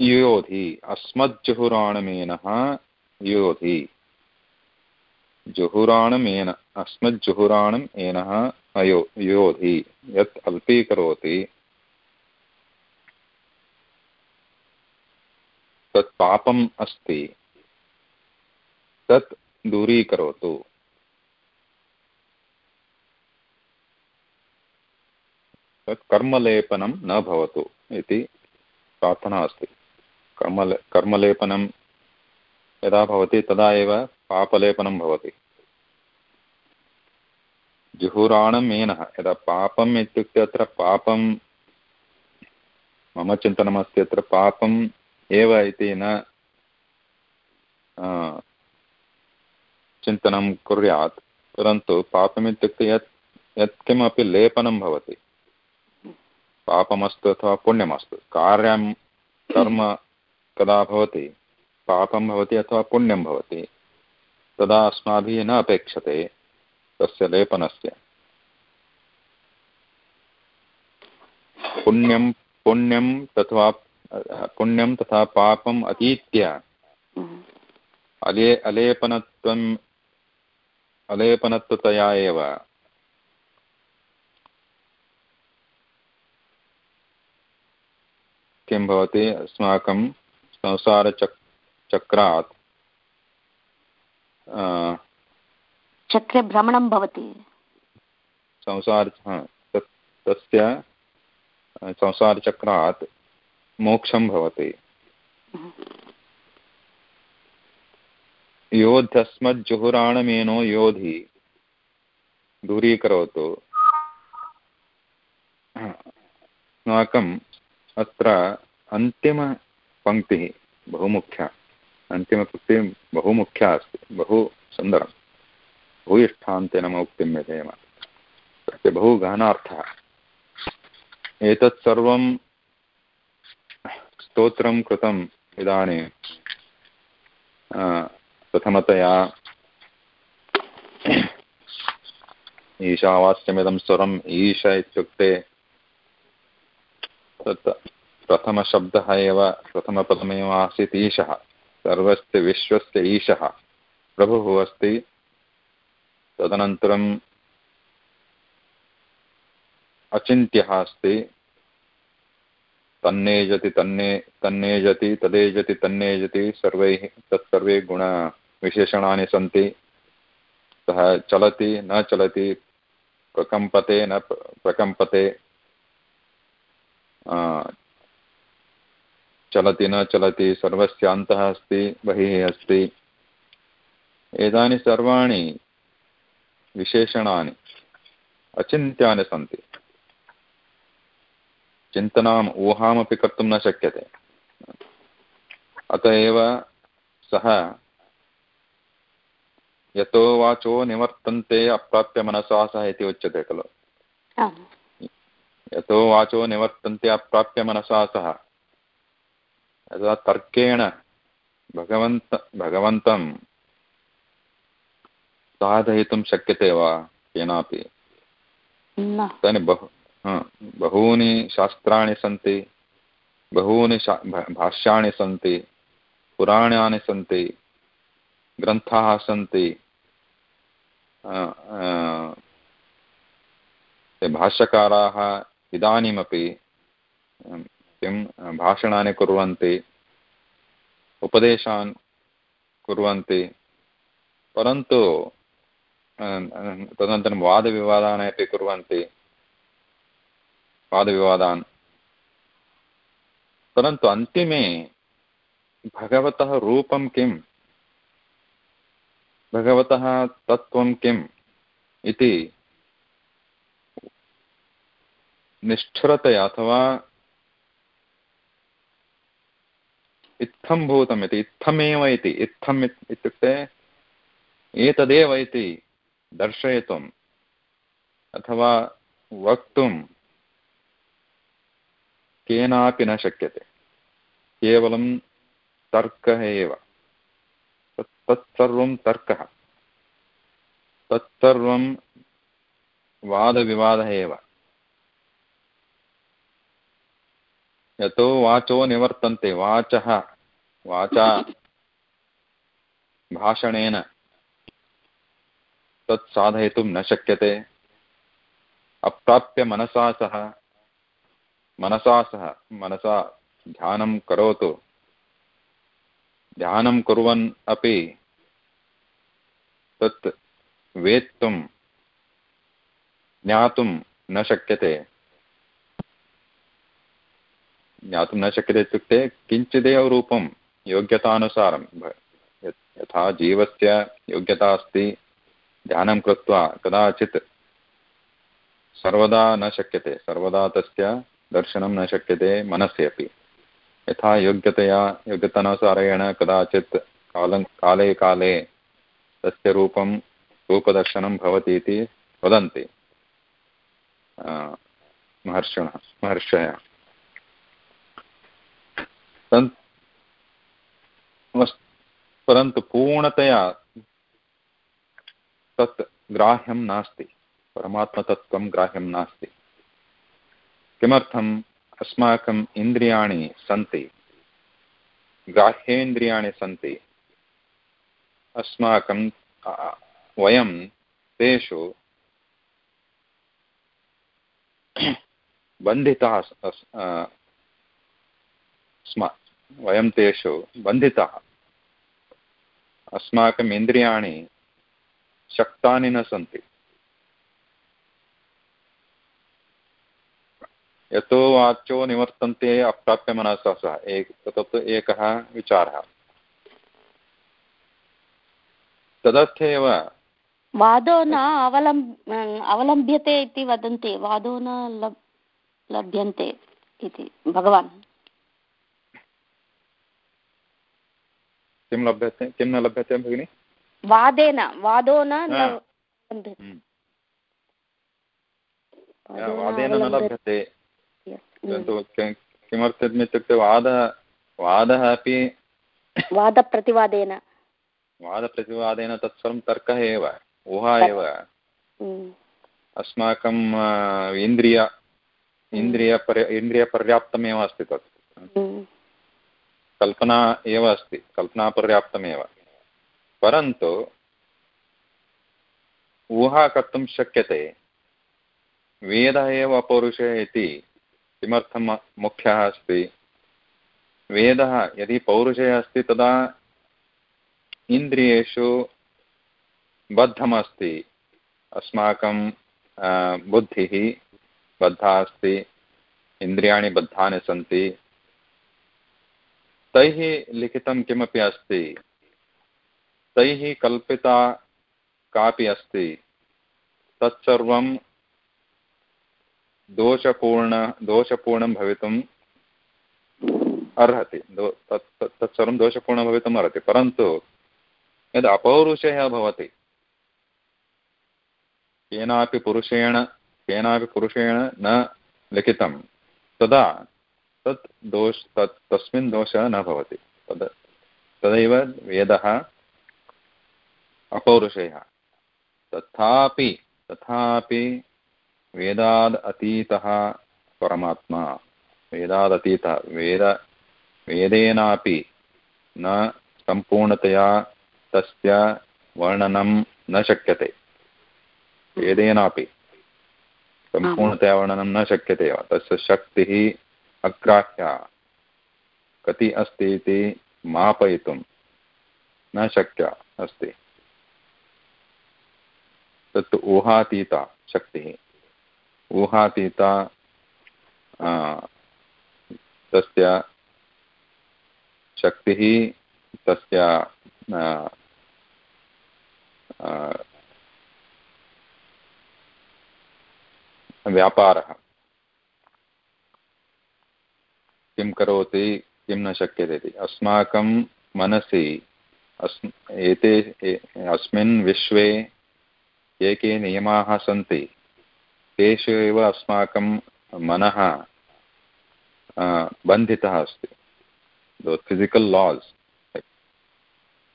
योधि। अस्मज्जुहुराणमेनः योधि। जुहुराणमेन अस्मज्जुहुराणम् एनः अयो, योधि, यत् अल्पीकरोति। तत् पापम् अस्ति। तत् दूरीकरोतु। तत् कर्मलेपनं न भवतु इति प्रार्थना अस्ति। कर्मले, कर्मलेपनं यदा भवति तदा एव पापलेपनं भवति। जुहुराणं मेनः, यदा पापम् इत्युक्ते अत्र पापं, मम चिन्तनमस्ति अत्र पापम् एव इति न चिन्तनं कुर्यात्, परन्तु पापमित्युक्ते यत्, यत्किमपि लेपनं भवति। पापमस्तु अथवा पुण्यमस्तु, कार्यं, कर्म कदा भवति? पापं भवति अथवा पुण्यं भवति? तदा अस्माभिः न अपेक्षते तस्य लेपनस्य। पुण्यं पुण्यं तथा पुण्यं तथा पापम् अतीत्य अले अलेपनत्वम् अलेपनत्वतया एव। किं भवति? अस्माकं संसारचक्, चक्रात् चक्रे भ्रमणं भवति। संसार तस्य संसारचक्रात् मोक्षं भवति। योध्यस्मज्जुहुराणमेनो योधि, दूरीकरोतु। अस्माकम् अत्र अन्तिमपङ्क्तिः, बहु मुख्या। अन्तिमपङ्क्तिः बहु मुख्या अस्ति, बहु सुन्दरं, बहु इष्टान्तेन उक्तिं यथेम तस्य बहु गहनार्थः। एतत् सर्वं स्तोत्रं कृतम् इदानीं प्रथमतया ईशावास्यमिदं स्वरम् ईश इत्युक्ते तत् प्रथमशब्दः एव, प्रथमपदमेव आसीत् ईशः। सर्वस्य विश्वस्य ईशः। प्रभुः अस्ति। तदनन्तरम् अचिन्त्यः अस्ति। तन्नेजति तन्ने तन्नेजति तदेजति तन्नेजति सर्वैः, तत्सर्वे गुणविशेषणानि सन्ति। सः चलति, न चलति, प्रकम्पते, न प्रकम्पते। चलति न चलति सर्वस्य अन्तः अस्ति बहिः अस्ति। एतानि सर्वाणि विशेषणानि अचिन्त्यानि सन्ति। चिन्तनाम् ऊहामपि कर्तुं न शक्यते। अत एव सः यतो वाचो निवर्तन्ते अप्राप्य मनसा सः इति उच्यते खलु। यतो वाचो निवर्तन्ते अप्राप्य मनसा सः यदा तर्केण भगवन्त भगवन्तं साधयितुं शक्यते वा केनापि? इदानीं बहु बहूनि शास्त्राणि सन्ति बहूनि शा भाष्याणि सन्ति पुराणानि सन्ति ग्रन्थाः सन्ति भाष्यकाराः इदानीमपि किं भाषणानि कुर्वन्ति, उपदेशान् कुर्वन्ति, परन्तु तदनन्तरं वादविवादान् अपि कुर्वन्ति, वादविवादान्। परन्तु अन्तिमे भगवतः रूपं किम्? भगवतः तत्त्वं किम् इति निष्ठुरतया अथवा इत्थं भूतम् इति इत्थमेव इति इत्थम् इत्युक्ते एतदेव इति दर्शयितुम् अथवा वक्तुं केनापि न शक्यते केवलं तर्कः एव तत्सर्वं तर्कः तत्सर्वं वादविवादः एव यतो वाचो निवर्तन्ते वाचः वाचा भाषणेन तत् साधयितुं न शक्यते। अप्राप्य मनसा सह मनसा सह मनसा ध्यानं करोतु। ध्यानं कुर्वन् अपि तत् वेत्तुं ज्ञातुं न शक्यते। ज्ञातुं न शक्यते इत्युक्ते किञ्चिदेव रूपं योग्यतानुसारं यथा जीवस्य योग्यता अस्ति, ध्यानं कृत्वा कदाचित् सर्वदा न शक्यते, सर्वदा तस्य दर्शनं न शक्यते मनसि अपि। यथा योग्यतया, योग्यतानुसारेण कदाचित् कालं, काले काले तस्य रूपं, रूपदर्शनं भवति इति वदन्ति। महर्षिणः, महर्षयः। परन्तु पूर्णतया तत् ग्राह्यं नास्ति। परमात्मतत्त्वं ग्राह्यं नास्ति। किमर्थम् अस्माकम् इन्द्रियाणि सन्ति? ग्राह्येन्द्रियाणि सन्ति। अस्माकं वयं तेषु बन्धिताः स्म, वयं तेषु बन्धिताः। अस्माकम् इन्द्रियाणि शक्तानि न सन्ति। यतो वाचो निवर्तन्ते अप्राप्य मनसा सह एक तत् एकः विचारः। तदर्थेव वादो न अवलम्ब, अवलम्ब्यते इति वदन्ति, वादो न लभ्यन्ते इति, भगवान्। किं लभ्यते किं न लभ्यते भगिनि? वादेन वादो न हम्म। वादेन न लभ्यते। किमर्थम् इत्युक्ते वादः वादः अपि वादप्रतिवादेन। वादप्रतिवादेन तत्सर्वं तर्कः एव ऊहा एव। हम्म। अस्माकम् इन्द्रिय इन्द्रियपर्य इन्द्रियपर्याप्तमेव अस्ति तत्। हम्म। कल्पना एव अस्ति, कल्पनापर्याप्तमेव। परन्तु ऊहा कर्तुं शक्यते। वेदः एव अपौरुषः इति किमर्थं मुख्यः अस्ति? वेदः यदि पौरुषः अस्ति, तदा इन्द्रियेषु बद्धमस्ति। अस्माकं बुद्धिः बद्धा अस्ति, इन्द्रियाणि बद्धानि सन्ति। तैः लिखितं किमपि अस्ति? तैः कल्पिता कापि अस्ति? तत्सर्वं दोषपूर्ण, दोषपूर्णं भवितुम् अर्हति। दो, तत् तत्सर्वं दोषपूर्णं भवितुम् अर्हति। परन्तु यद् अपौरुषेयः भवति, केनापि पुरुषेण केनापि पुरुषेण न लिखितं, तदा तत् दोष तत् तस्मिन् दोषः न भवति। तद् तदैव वेदः अपौरुषेयः। तथापि तथापि वेदाद् अतीतः परमात्मा। वेदादतीतः वेद वेदेनापि न सम्पूर्णतया तस्य वर्णनं न शक्यते। वेदेनापि सम्पूर्णतया वर्णनं न शक्यते एव। तस्य शक्तिः अग्राह्या। कति अस्ति इति मापयितुं न शक्या अस्ति। तत् ऊहातीता शक्तिः। ऊहातीता तस्य शक्तिः, तस्य व्यापारः। किं करोति किं न शक्यते इति अस्माकं मनसि अस् एते अस्मिन् विश्वे ये के नियमाः सन्ति तेषु एव अस्माकं मनः बन्धितः अस्ति physical loss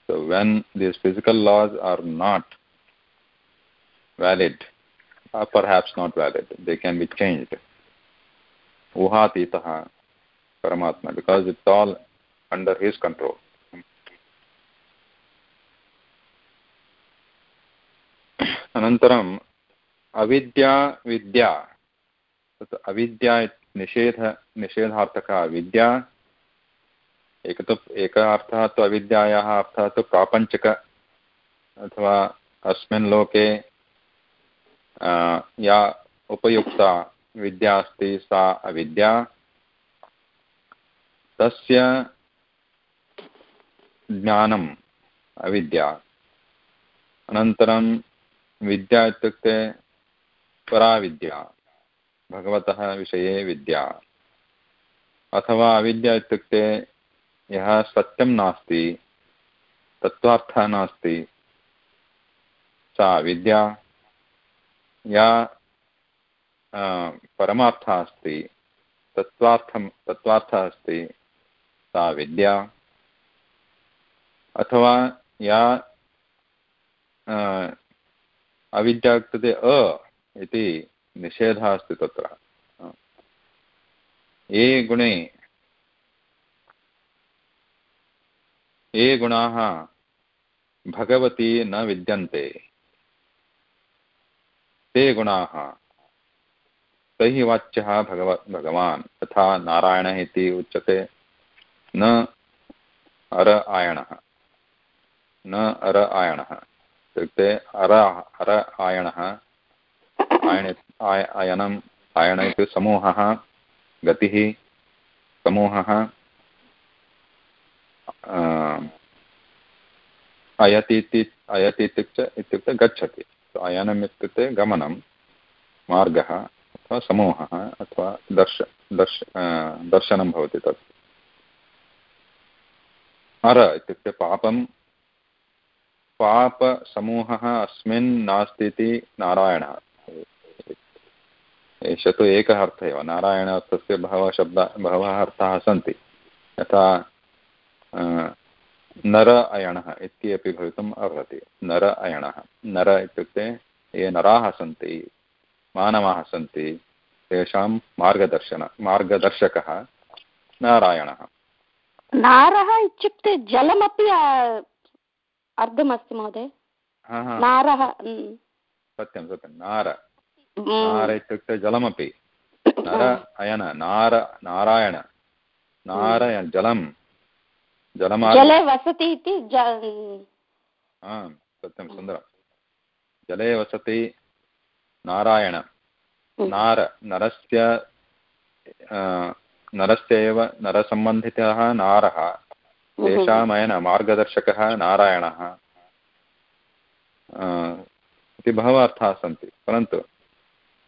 So when these physical laws are not valid, or perhaps not valid, they can be changed. Uhatitaha Paramatma, because it's all under his control. अनन्तरम् अविद्या विद्या. तत् अविद्या निषेध निषेधार्थकः विद्या एक तु एकः अर्थः तु अविद्यायाः अर्थः तु प्रापञ्चक अथवा अस्मिन् लोके या उपयुक्ता विद्या अस्ति सा अविद्या. तस्य ज्ञानम्, अविद्या। अनन्तरं विद्या इत्युक्ते पराविद्या, भगवतः विषये विद्या। अथवा अविद्या इत्युक्ते यः सत्यं नास्ति, तत्त्वार्थः नास्ति, सा विद्या या परमार्थः अस्ति, तत्त्वार्थं, तत्त्वार्थः अस्ति सा विद्या। अथवा या अविद्या कृते अ इति निषेधः अस्ति तत्र। ये गुणे ये गुणाः भगवती न विद्यन्ते। ते गुणाः, तैः वाच्यः भगव, भगवान्। तथा नारायणः इति उच्यते। न अर आयणः। न अर आयणः। इत्युक्ते अर अर आयणः, आयण आयनम् आयण इति समूहः, गतिः, समूहः अयति इति, अयति इत्युक्ते इत्युक्ते गच्छति। अयनम् इत्युक्ते गमनं, मार्गः, अथवा समूहः, अथवा दर्श दर्श दर्शनं भवति तत्। हर इत्युक्ते पापं। पापसमूहः अस्मिन् नास्ति इति नारायणः। एष तु एकः अर्थः एव। नारायणार्थस्य बहवः शब्दाः, बहवः अर्थाः सन्ति। यथा नर अयणः इति अपि भवितुम् अर्हति। नर अयणः। नर इत्युक्ते ये नराः सन्ति, मानवाः सन्ति, तेषां मार्गदर्शन, मार्गदर्शकः नारायणः। नारः इत्युक्ते जलमपि अर्थमस्ति महोदय। नारः सत्यं सत्यं। नार। नार इत्युक्ते जलमपि। नर अयन नार नारायण। नारायण जलं जले वसति इति सत्यं सुन्दरं जले वसति नारायण। नार नरस्य नरस्य एव नरसम्बन्धितः नारः। तेषामयन मार्गदर्शकः नारायणः। इति बहवः अर्थाः सन्ति। परन्तु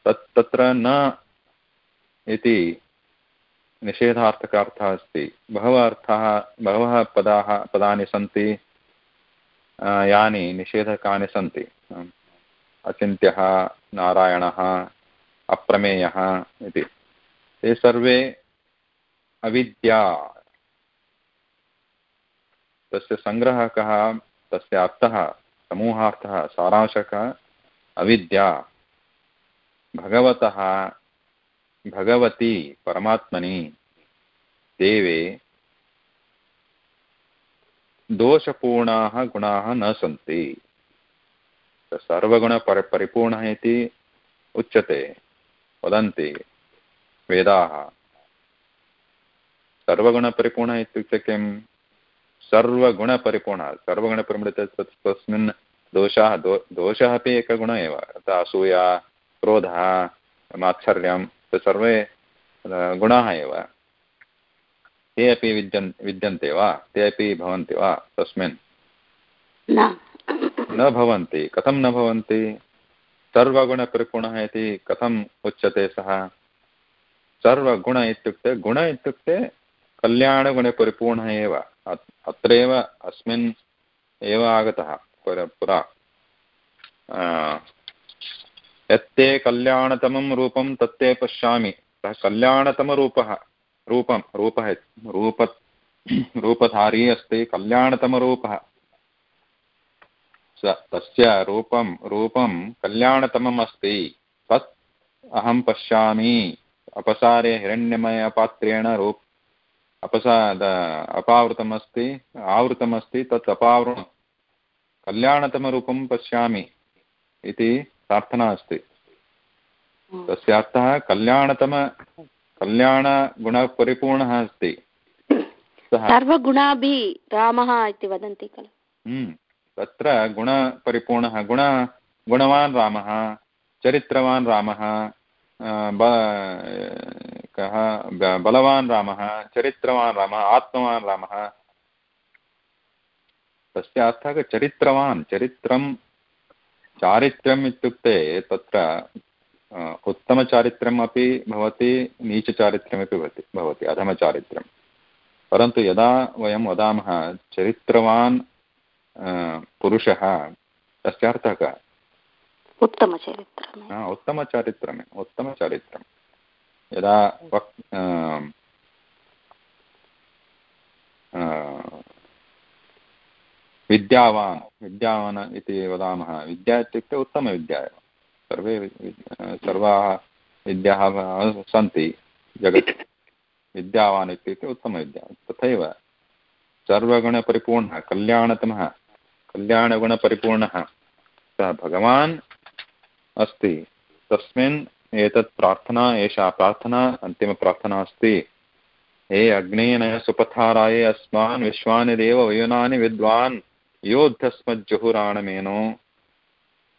तत् तत्र न इति निषेधार्थक अर्थः अस्ति। बहवः अर्थाः बहवः पदाः पदानि सन्ति। यानि निषेधकानि सन्ति। अचिन्त्यः नारायणः अप्रमेयः इति। ते सर्वे अविद्या। तस्य सङ्ग्रहः कः, तस्य अर्थः, समूहार्थः, सारांशकः, अविद्या। भगवतः, भगवती परमात्मनि। देवे दोषपूर्णाः गुणाः न सन्ति। सर्वगुणपर, परिपूर्णः इति उच्यते। वदन्ति वेदाः। सर्वगुणपरिपूर्णः इत्युक्ते किं सर्वगुणपरिपूर्णः सर्वगुणपरिपूर्ण तस्मिन् दोषाः दो दोषः अपि एकः गुणः एव असूया क्रोधः मात्सर्यं सर्वे गुणाः एव ते अपि विद्यन् विद्यन्ते वा ते अपि भवन्ति वा तस्मिन् न भवन्ति कथं न भवन्ति सर्वगुणपरिपूर्णः इति कथम् उच्यते सः सर्वगुण इत्युक्ते गुण इत्युक्ते कल्याणगुणे परिपूर्णः एव अत्रैव अस्मिन् एव आगतः पुरा यत्ते कल्याणतमं रूपं तत्ते पश्यामि। सः कल्याणतमरूपः, रूपं, रूपः रूप, रूपधारी अस्ति, कल्याणतमरूपः। स, तस्य रूपं रूपं कल्याणतमम् अस्ति। तत् अहं पश्यामि। अपसारे हिरण्यमयपात्रेण रूप अपसाद अपावृतमस्ति आवृतमस्ति तत् अपावृ कल्याणतमरूपं पश्यामि इति प्रार्थना अस्ति। तस्य अर्थः कल्याणतम कल्याणगुणपरिपूर्णः अस्ति। सर्वगुणाभिः रामः इति वदन्ति खलु। हम्म, तत्र गुणपरिपूर्णः गुण गुणवान् रामः चरित्रवान् रामः कः बलवान् रामः चरित्रवान् रामः आत्मवान् रामः। तस्य अर्थः चरित्रवान् चरित्रं चारित्र्यम् इत्युक्ते तत्र उत्तमचारित्र्यम् अपि भवति नीचचारित्र्यमपि भवति भवति अधमचारित्र्यं परन्तु यदा वयं वदामः चरित्रवान् पुरुषः तस्य अर्थः कः? उत्तमचरित्रम्। उत्तमचारित्रम् उत्तमचारित्रं यदा वक् विद्यावान् विद्यावान् इति वदामः विद्या इत्युक्ते उत्तमविद्या एव सर्वे सर्वाः विद्याः सन्ति जगत् विद्यावान् इत्युक्ते उत्तमविद्या तथैव सर्वगुणपरिपूर्णः कल्याणतमः कल्याणगुणपरिपूर्णः सः भगवान् अस्ति तस्मिन् एतत् प्रार्थना, एषा प्रार्थना, अन्तिमप्रार्थना अस्ति। हे अग्नेयनय सुपथाराय अस्मान् विश्वानि देव वयुनानि विद्वान्, योद्धस्मज्जुहुराणमेनो।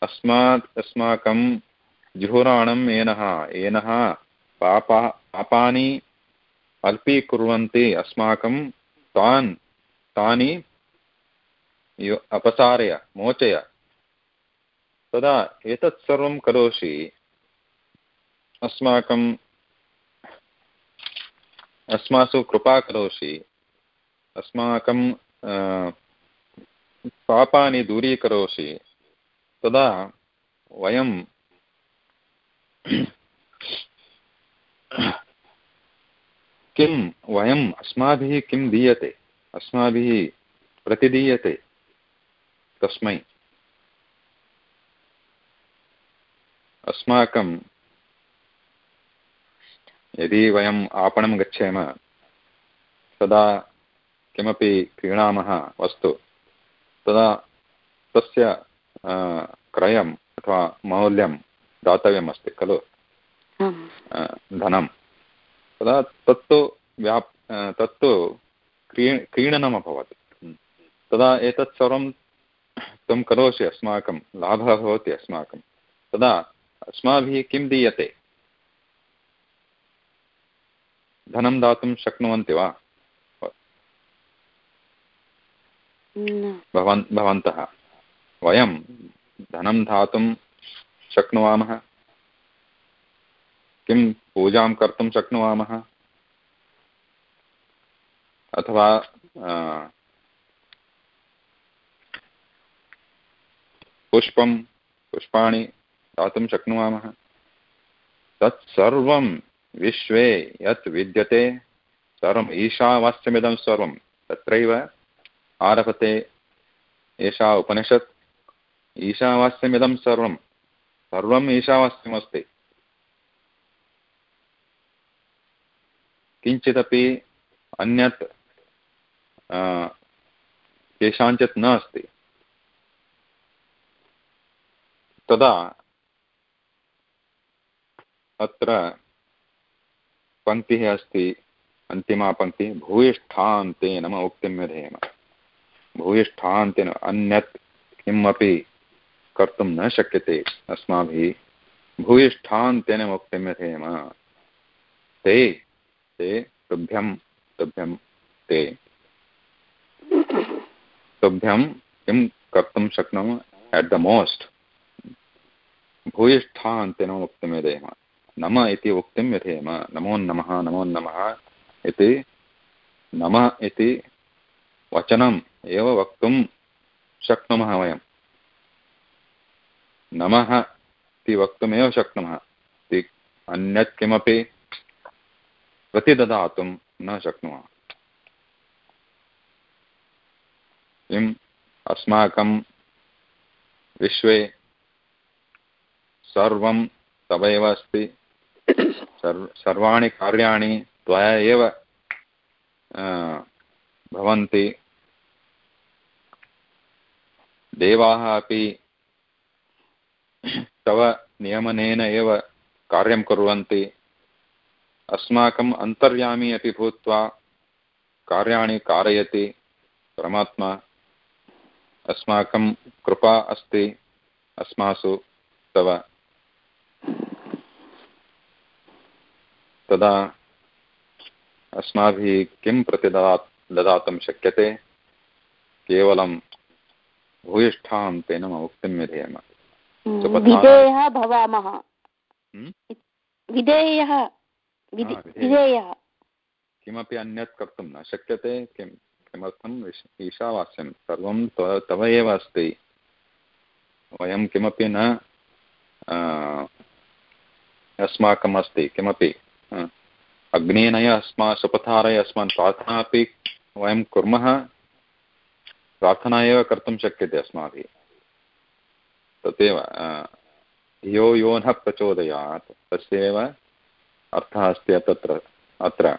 अस्मात् अस्माकं जुहुराणम् एनः एनः पापा, पापानि अल्पीकुर्वन्ति। अस्माकं तान्, तानि अपसारय, मोचय। तदा एतत् सर्वं करोषि। अस्माकम् अस्मासु कृपा करोषि। अस्माकं पापानि दूरीकरोषि। तदा वयं किं वयम् अस्माभिः किं दीयते? अस्माभिः प्रतिदीयते तस्मै। अस्माकं यदि वयम् आपणं गच्छेम तदा किमपि क्रीणामः वस्तु तदा तस्य क्रयम् अथवा मौल्यं दातव्यम् अस्ति खलु? धनं तदा तत्तु व्याप् तत्तु क्री क्रीणनम् अभवत्। तदा एतत् सर्वं त्वं करोषि अस्माकं लाभः भवति अस्माकं। तदा अस्माभिः किं दीयते? धनं दातुं शक्नुवन्ति वा? भवन् भवन्तः वयं धनं दातुं शक्नुवामः? किं पूजां कर्तुं शक्नुवामः? अथवा पुष्पं पुष्पाणि दातुं शक्नुवामः? तत्सर्वं विश्वे यत् विद्यते सर्वम् ईशावास्यमिदं सर्वं। तत्रैव आरभते एषा उपनिषत् ईशावास्यमिदं सर्वं। सर्वम् ईशावास्यमस्ति। किञ्चिदपि अन्यत् केषाञ्चित् न अस्ति तदा अत्र पङ्क्तिः अस्ति अन्तिमा पङ्क्तिः भूयिष्ठान्ते नम उक्तिं व्यधेम भूयिष्ठान्तेन अन्यत् किमपि कर्तुं न शक्यते अस्माभिः। भूयिष्ठान्तेन उक्तिं व्यधेम ते ते, तुभ्यं तुभ्यं, ते। तुभ्यं किं कर्तुं शक्नुमः? एट् द मोस्ट् भूयिष्ठान्तेन उक्तिं नम इति उक्तिं यथेम। नमो नमः नमो नमः इति। नमः इति वचनम् एव वक्तुं शक्नुमः वयं। नमः इति वक्तुमेव शक्नुमः। अन्यत् किमपि प्रतिददातुं न शक्नुमः। किम्? अस्माकं विश्वे सर्वं तवैव अस्ति। सर्व सर्वाणि कार्याणि त्वया एव भवन्ति। देवाः अपि तव नियमनेन एव कार्यं कुर्वन्ति। अस्माकम् अन्तर्यामी अपि भूत्वा कार्याणि कारयति परमात्मा। अस्माकं कृपा अस्ति, अस्मासु तव। तदा अस्माभिः किं प्रतिददा ददातुं शक्यते? केवलं भूयिष्ठां तेन मम उक्तिं विधेयम विधेयः भवामः। हम्म? विधेयः विधेयः। किमपि अन्यत् कर्तुं न शक्यते किं किमर्थम् ईशावास्यं सर्वं तव एव अस्ति। वयं किमपि न अस्माकम् अस्ति किमपि अग्नेनय अस्मा सुपथारय अस्मान् प्रार्थना अपि वयं कुर्मः। प्रार्थना एव कर्तुं शक्यते अस्माभिः। तदेव धियो यो न प्रचोदयात्। तस्यैव अर्थः अस्ति तत्र अत्र।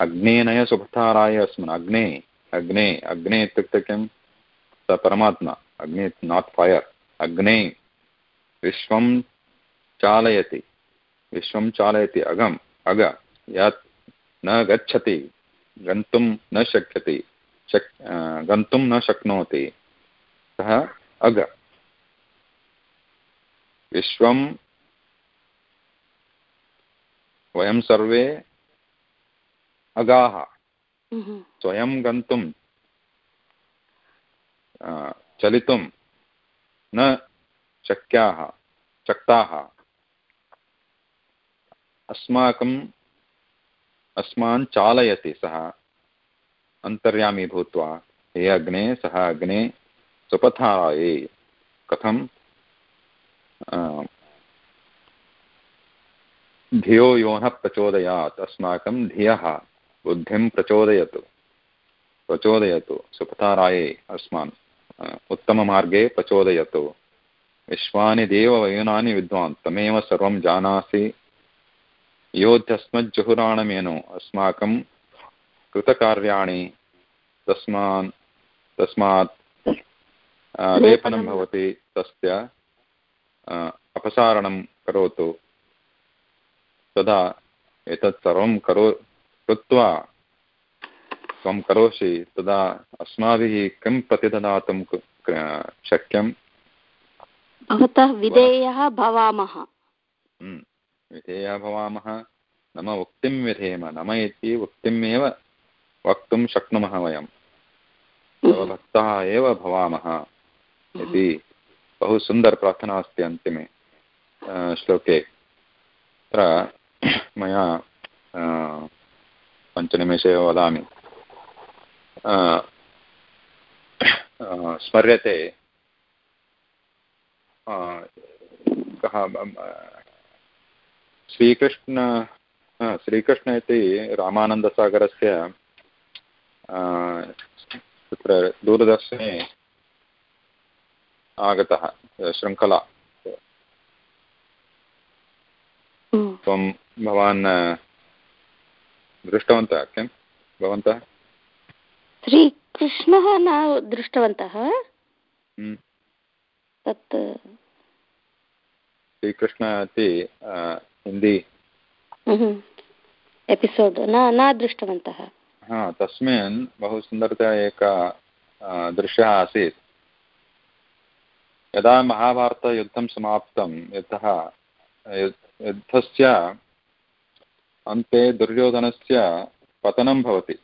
अग्नेनय सुपथाराय अस्मान्। अग्ने अग्ने अग्ने इत्युक्ते किं स परमात्मा। अग्ने नाट् फयर्। अग्ने विश्वं चालयति। विश्वं चालयति अगम्। अग यत् न गच्छति गन्तुं न शक्यति शक् गन्तुं न शक्नोति। सः अग। विश्वं वयं सर्वे अगाः। स्वयं गन्तुं चलितुं न शक्याः शक्ताः। अस्माकम् अस्मान् चालयति सः। अन्तर्यामी भूत्वा, हे अग्ने, सः अग्ने सुपथाये कथं धियो यो न प्रचोदयात्। अस्माकं धियः, बुद्धिं प्रचोदयतु प्रचोदयतु सुपथाराये अस्मान् उत्तममार्गे प्रचोदयतु। विश्वानि देववयुनानि विद्वान्, तमेव सर्वं जानासि। योध्यस्मज्जुहुराणमेनो अस्माकं कृतकार्याणि तस्मान् तस्मात् लेपनं भवति तस्य अपसारणं करोतु। तदा एतत् सर्वं करो कृत्वा त्वं करोषि तदा अस्माभिः किं प्रतिददातुं शक्यं भवतः विधेयः भवामः। विधेया भवामः नम उक्तिं विधेम, नम इति उक्तिमेव वक्तुं शक्नुमः वयं भक्ताः एव भवामः इति बहु सुन्दरप्रार्थना अस्ति अन्तिमे श्लोके। तत्र मया पञ्चनिमेषे वदामि। स्मर्यते कः श्रीकृष्ण श्रीकृष्ण इति रामानन्दसागरस्य तत्र दूरदर्शने आगतः शृङ्खला। त्वं भवान् दृष्टवन्तः किं? भवन्तः? श्रीकृष्णः न दृष्टवन्तः। तत् श्रीकृष्ण इति हिंदी। एपिसोड् न न दृष्टवन्तः। हा तस्मिन् बहु सुन्दरतया एका दृश्यः आसीत्। यदा महाभारतयुद्धं समाप्तं यतः युद्धस्य अन्ते दुर्योधनस्य पतनं भवति।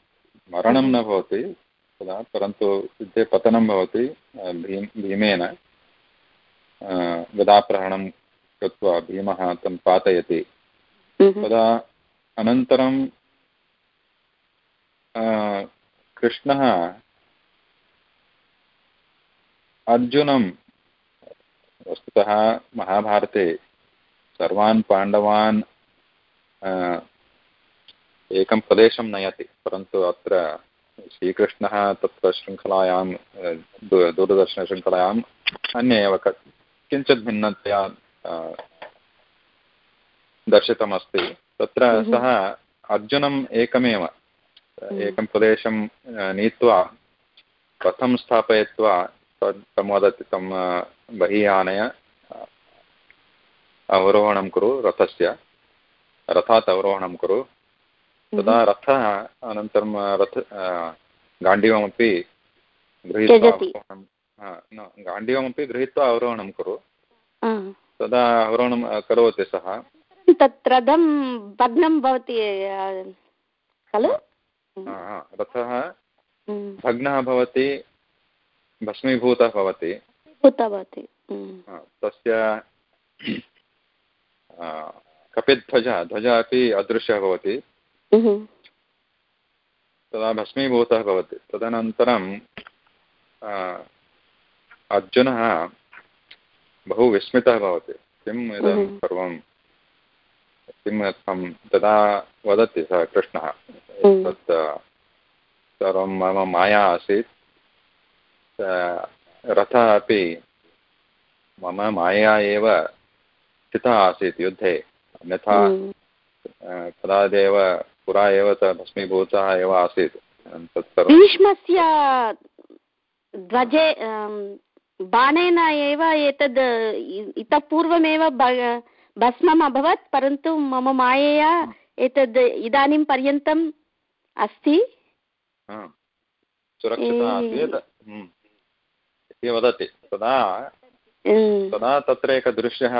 मरणं न भवति तदा परन्तु युद्धे पतनं भवति भीम भीमेन गदाप्रहरणं कृत्वा भीमः तं पातयति तदा अनन्तरं कृष्णः अर्जुनं वस्तुतः महाभारते सर्वान् पाण्डवान् एकं प्रदेशं नयति परन्तु अत्र श्रीकृष्णः तत्र शृङ्खलायां दूरदर्शनशृङ्खलायाम् अन्य एव किञ्चित् भिन्नतया दर्शितमस्ति। तत्र सः अर्जुनम् एकमेव एकं प्रदेशं नीत्वा कथं स्थापयित्वा तं वदति तं बहिः आनय अवरोहणं कुरु रथस्य रथात् अवरोहणं कुरु। तदा रथः अनन्तरं रथ गाण्डीवमपि गृहीत्वा गाण्डीवमपि गृहीत्वा अवरोहणं कुरु। तदा अवरोहणं करोति सः। तत् रथं भग्नं भवति खलु? रथः भग्नः भवति भस्मीभूतः भवति। भवति तस्य कपिध्वजः ध्वजः अपि अदृश्यः भवति। तदा भस्मीभूतः भवति। तदनन्तरं अर्जुनः बहु विस्मितः भवति। किम् इदं सर्वं? किमर्थं तदा वदति सः कृष्णः। तत् सर्वं मम माया आसीत्। रथः अपि मम माया एव स्थितः आसीत् युद्धे। अन्यथा कदादेव पुरा एव सः भस्मीभूतः एव आसीत्। भीष्मस्य ध्वजे बाणेन एव एतद् इतः पूर्वमेव भस्मम् अभवत् परन्तु मम मायया एतद् इदानीं पर्यन्तम् अस्ति। इति वदति। तदा तदा तत्र एकः दृश्यः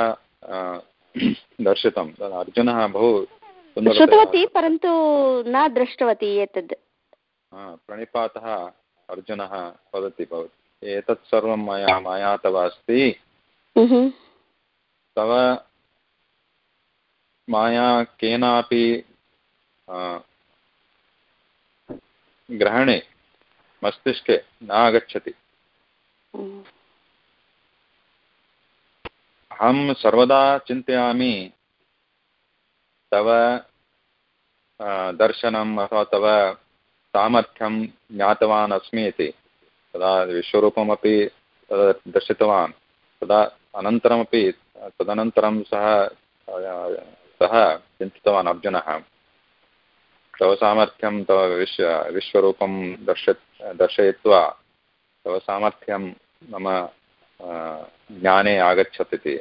दर्शितं अर्जुनः बहु श्रुतवती परन्तु न दृष्टवती एतद्। प्रणिपातः अर्जुनः वदति भवति। एतत् सर्वं मया मया तव अस्ति तव माया केनापि ग्रहणे मस्तिष्के न आगच्छति अहं सर्वदा चिन्तयामि तव दर्शनम् अथवा तव सामर्थ्यं ज्ञातवान् अस्मि इति। तदा विश्वरूपमपि दर्शितवान्। तदा अनन्तरमपि, तदनन्तरं सः सः चिन्तितवान् अर्जुनः। तव सामर्थ्यं तव विश्व, विश्वरूपं दर्श दर्शयित्वा तव सामर्थ्यं मम ज्ञाने आगच्छति इति।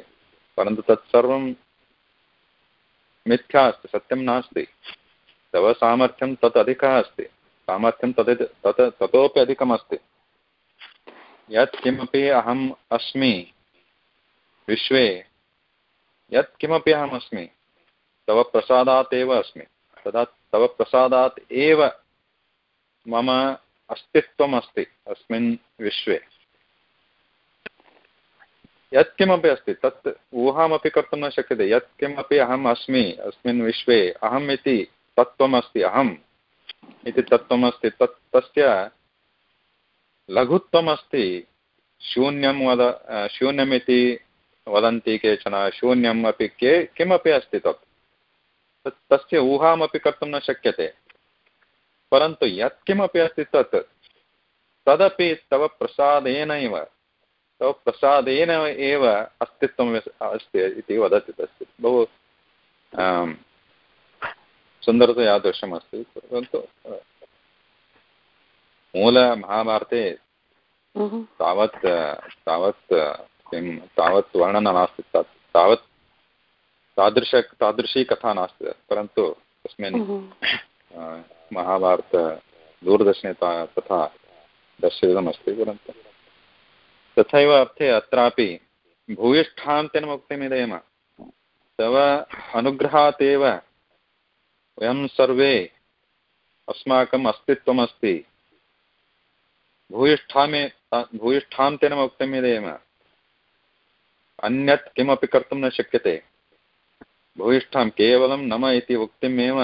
परन्तु तत्सर्वं मिथ्या अस्ति, सत्यं नास्ति। तव सामर्थ्यं तत् अधिकः अस्ति। सामर्थ्यं तद् तत्, ततोपि अधिकमस्ति। यत् किमपि अहम् अस्मि विश्वे, यत् किमपि अहम् अस्मि, तव प्रसादात् एव अस्मि। तदा तव प्रसादात् एव मम अस्तित्वम् अस्ति, अस्मिन् विश्वे। यत्किमपि अस्ति, तत् ऊहामपि कर्तुं न शक्यते। यत्किमपि अहम् अस्मि, अस्मिन् विश्वे, अहम् इति तत्त्वम् अस्ति, अहम् इति तत्त्वम् अस्ति, तत् तस्य लघुत्वम् अस्ति शून्यं वद शून्यमिति वदन्ति केचन, शून्यम् अपि के, किमपि अस्ति तत्। तस्य ऊहामपि कर्तुं न शक्यते। परन्तु यत्किमपि अस्ति तत्, तदपि तव प्रसादेन तव प्रसादेन एव अस्तित्वम् अस्ति इति वदति तस्य। बहु सुन्दरतया दृश्यमस्ति। परन्तु मूलमहाभारते तावत् तावत् किं तावत् वर्णनं नास्ति तावत् तादृश तादृशी कथा नास्ति परन्तु तस्मिन् महाभारत दूरदर्शने तथा दर्शितमस्ति परन्तु तथैव अर्थे अत्रापि भूयिष्ठान्तेन मुक्तिमिदेम तव अनुग्रहात् एव वयं सर्वे अस्माकम् अस्तित्वमस्ति भूयिष्ठामे भूयिष्ठान्तेन मुक्तिमिदेम अन्यत् किमपि कर्तुं न शक्यते। भूयिष्ठां केवलं नम इति उक्तिमेव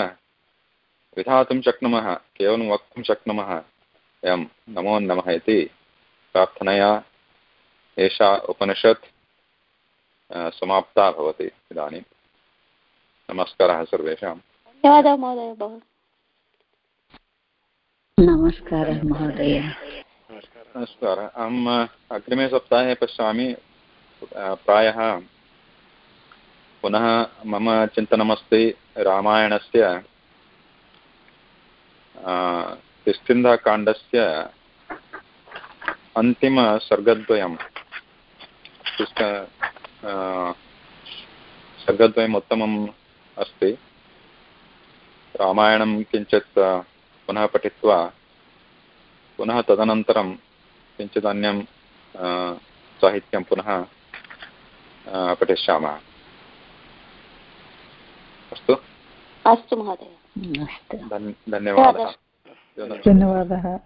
विधातुं शक्नुमः केवलं वक्तुं शक्नुमः। वयं नमो नमः इति प्रार्थनया एषा उपनिषत् समाप्ता भवति इदानीं। नमस्कारः सर्वेषां धन्यवादः महोदय नमस्कारः महोदय। नमस्कारः। अहम् अग्रिमे सप्ताहे पश्यामि। प्रायः पुनः मम चिन्तनमस्ति रामायणस्य किष्किन्धाकाण्डस्य अन्तिमसर्गद्वयं सर्गद्वयम् उत्तमम् अस्ति। रामायणं किञ्चित् पुनः पठित्वा, पुनः तदनन्तरं किञ्चित् अन्यं साहित्यं पुनः पठिष्यामः। अस्तु। अस्तु महोदय। धन्यवादः। धन्यवादः।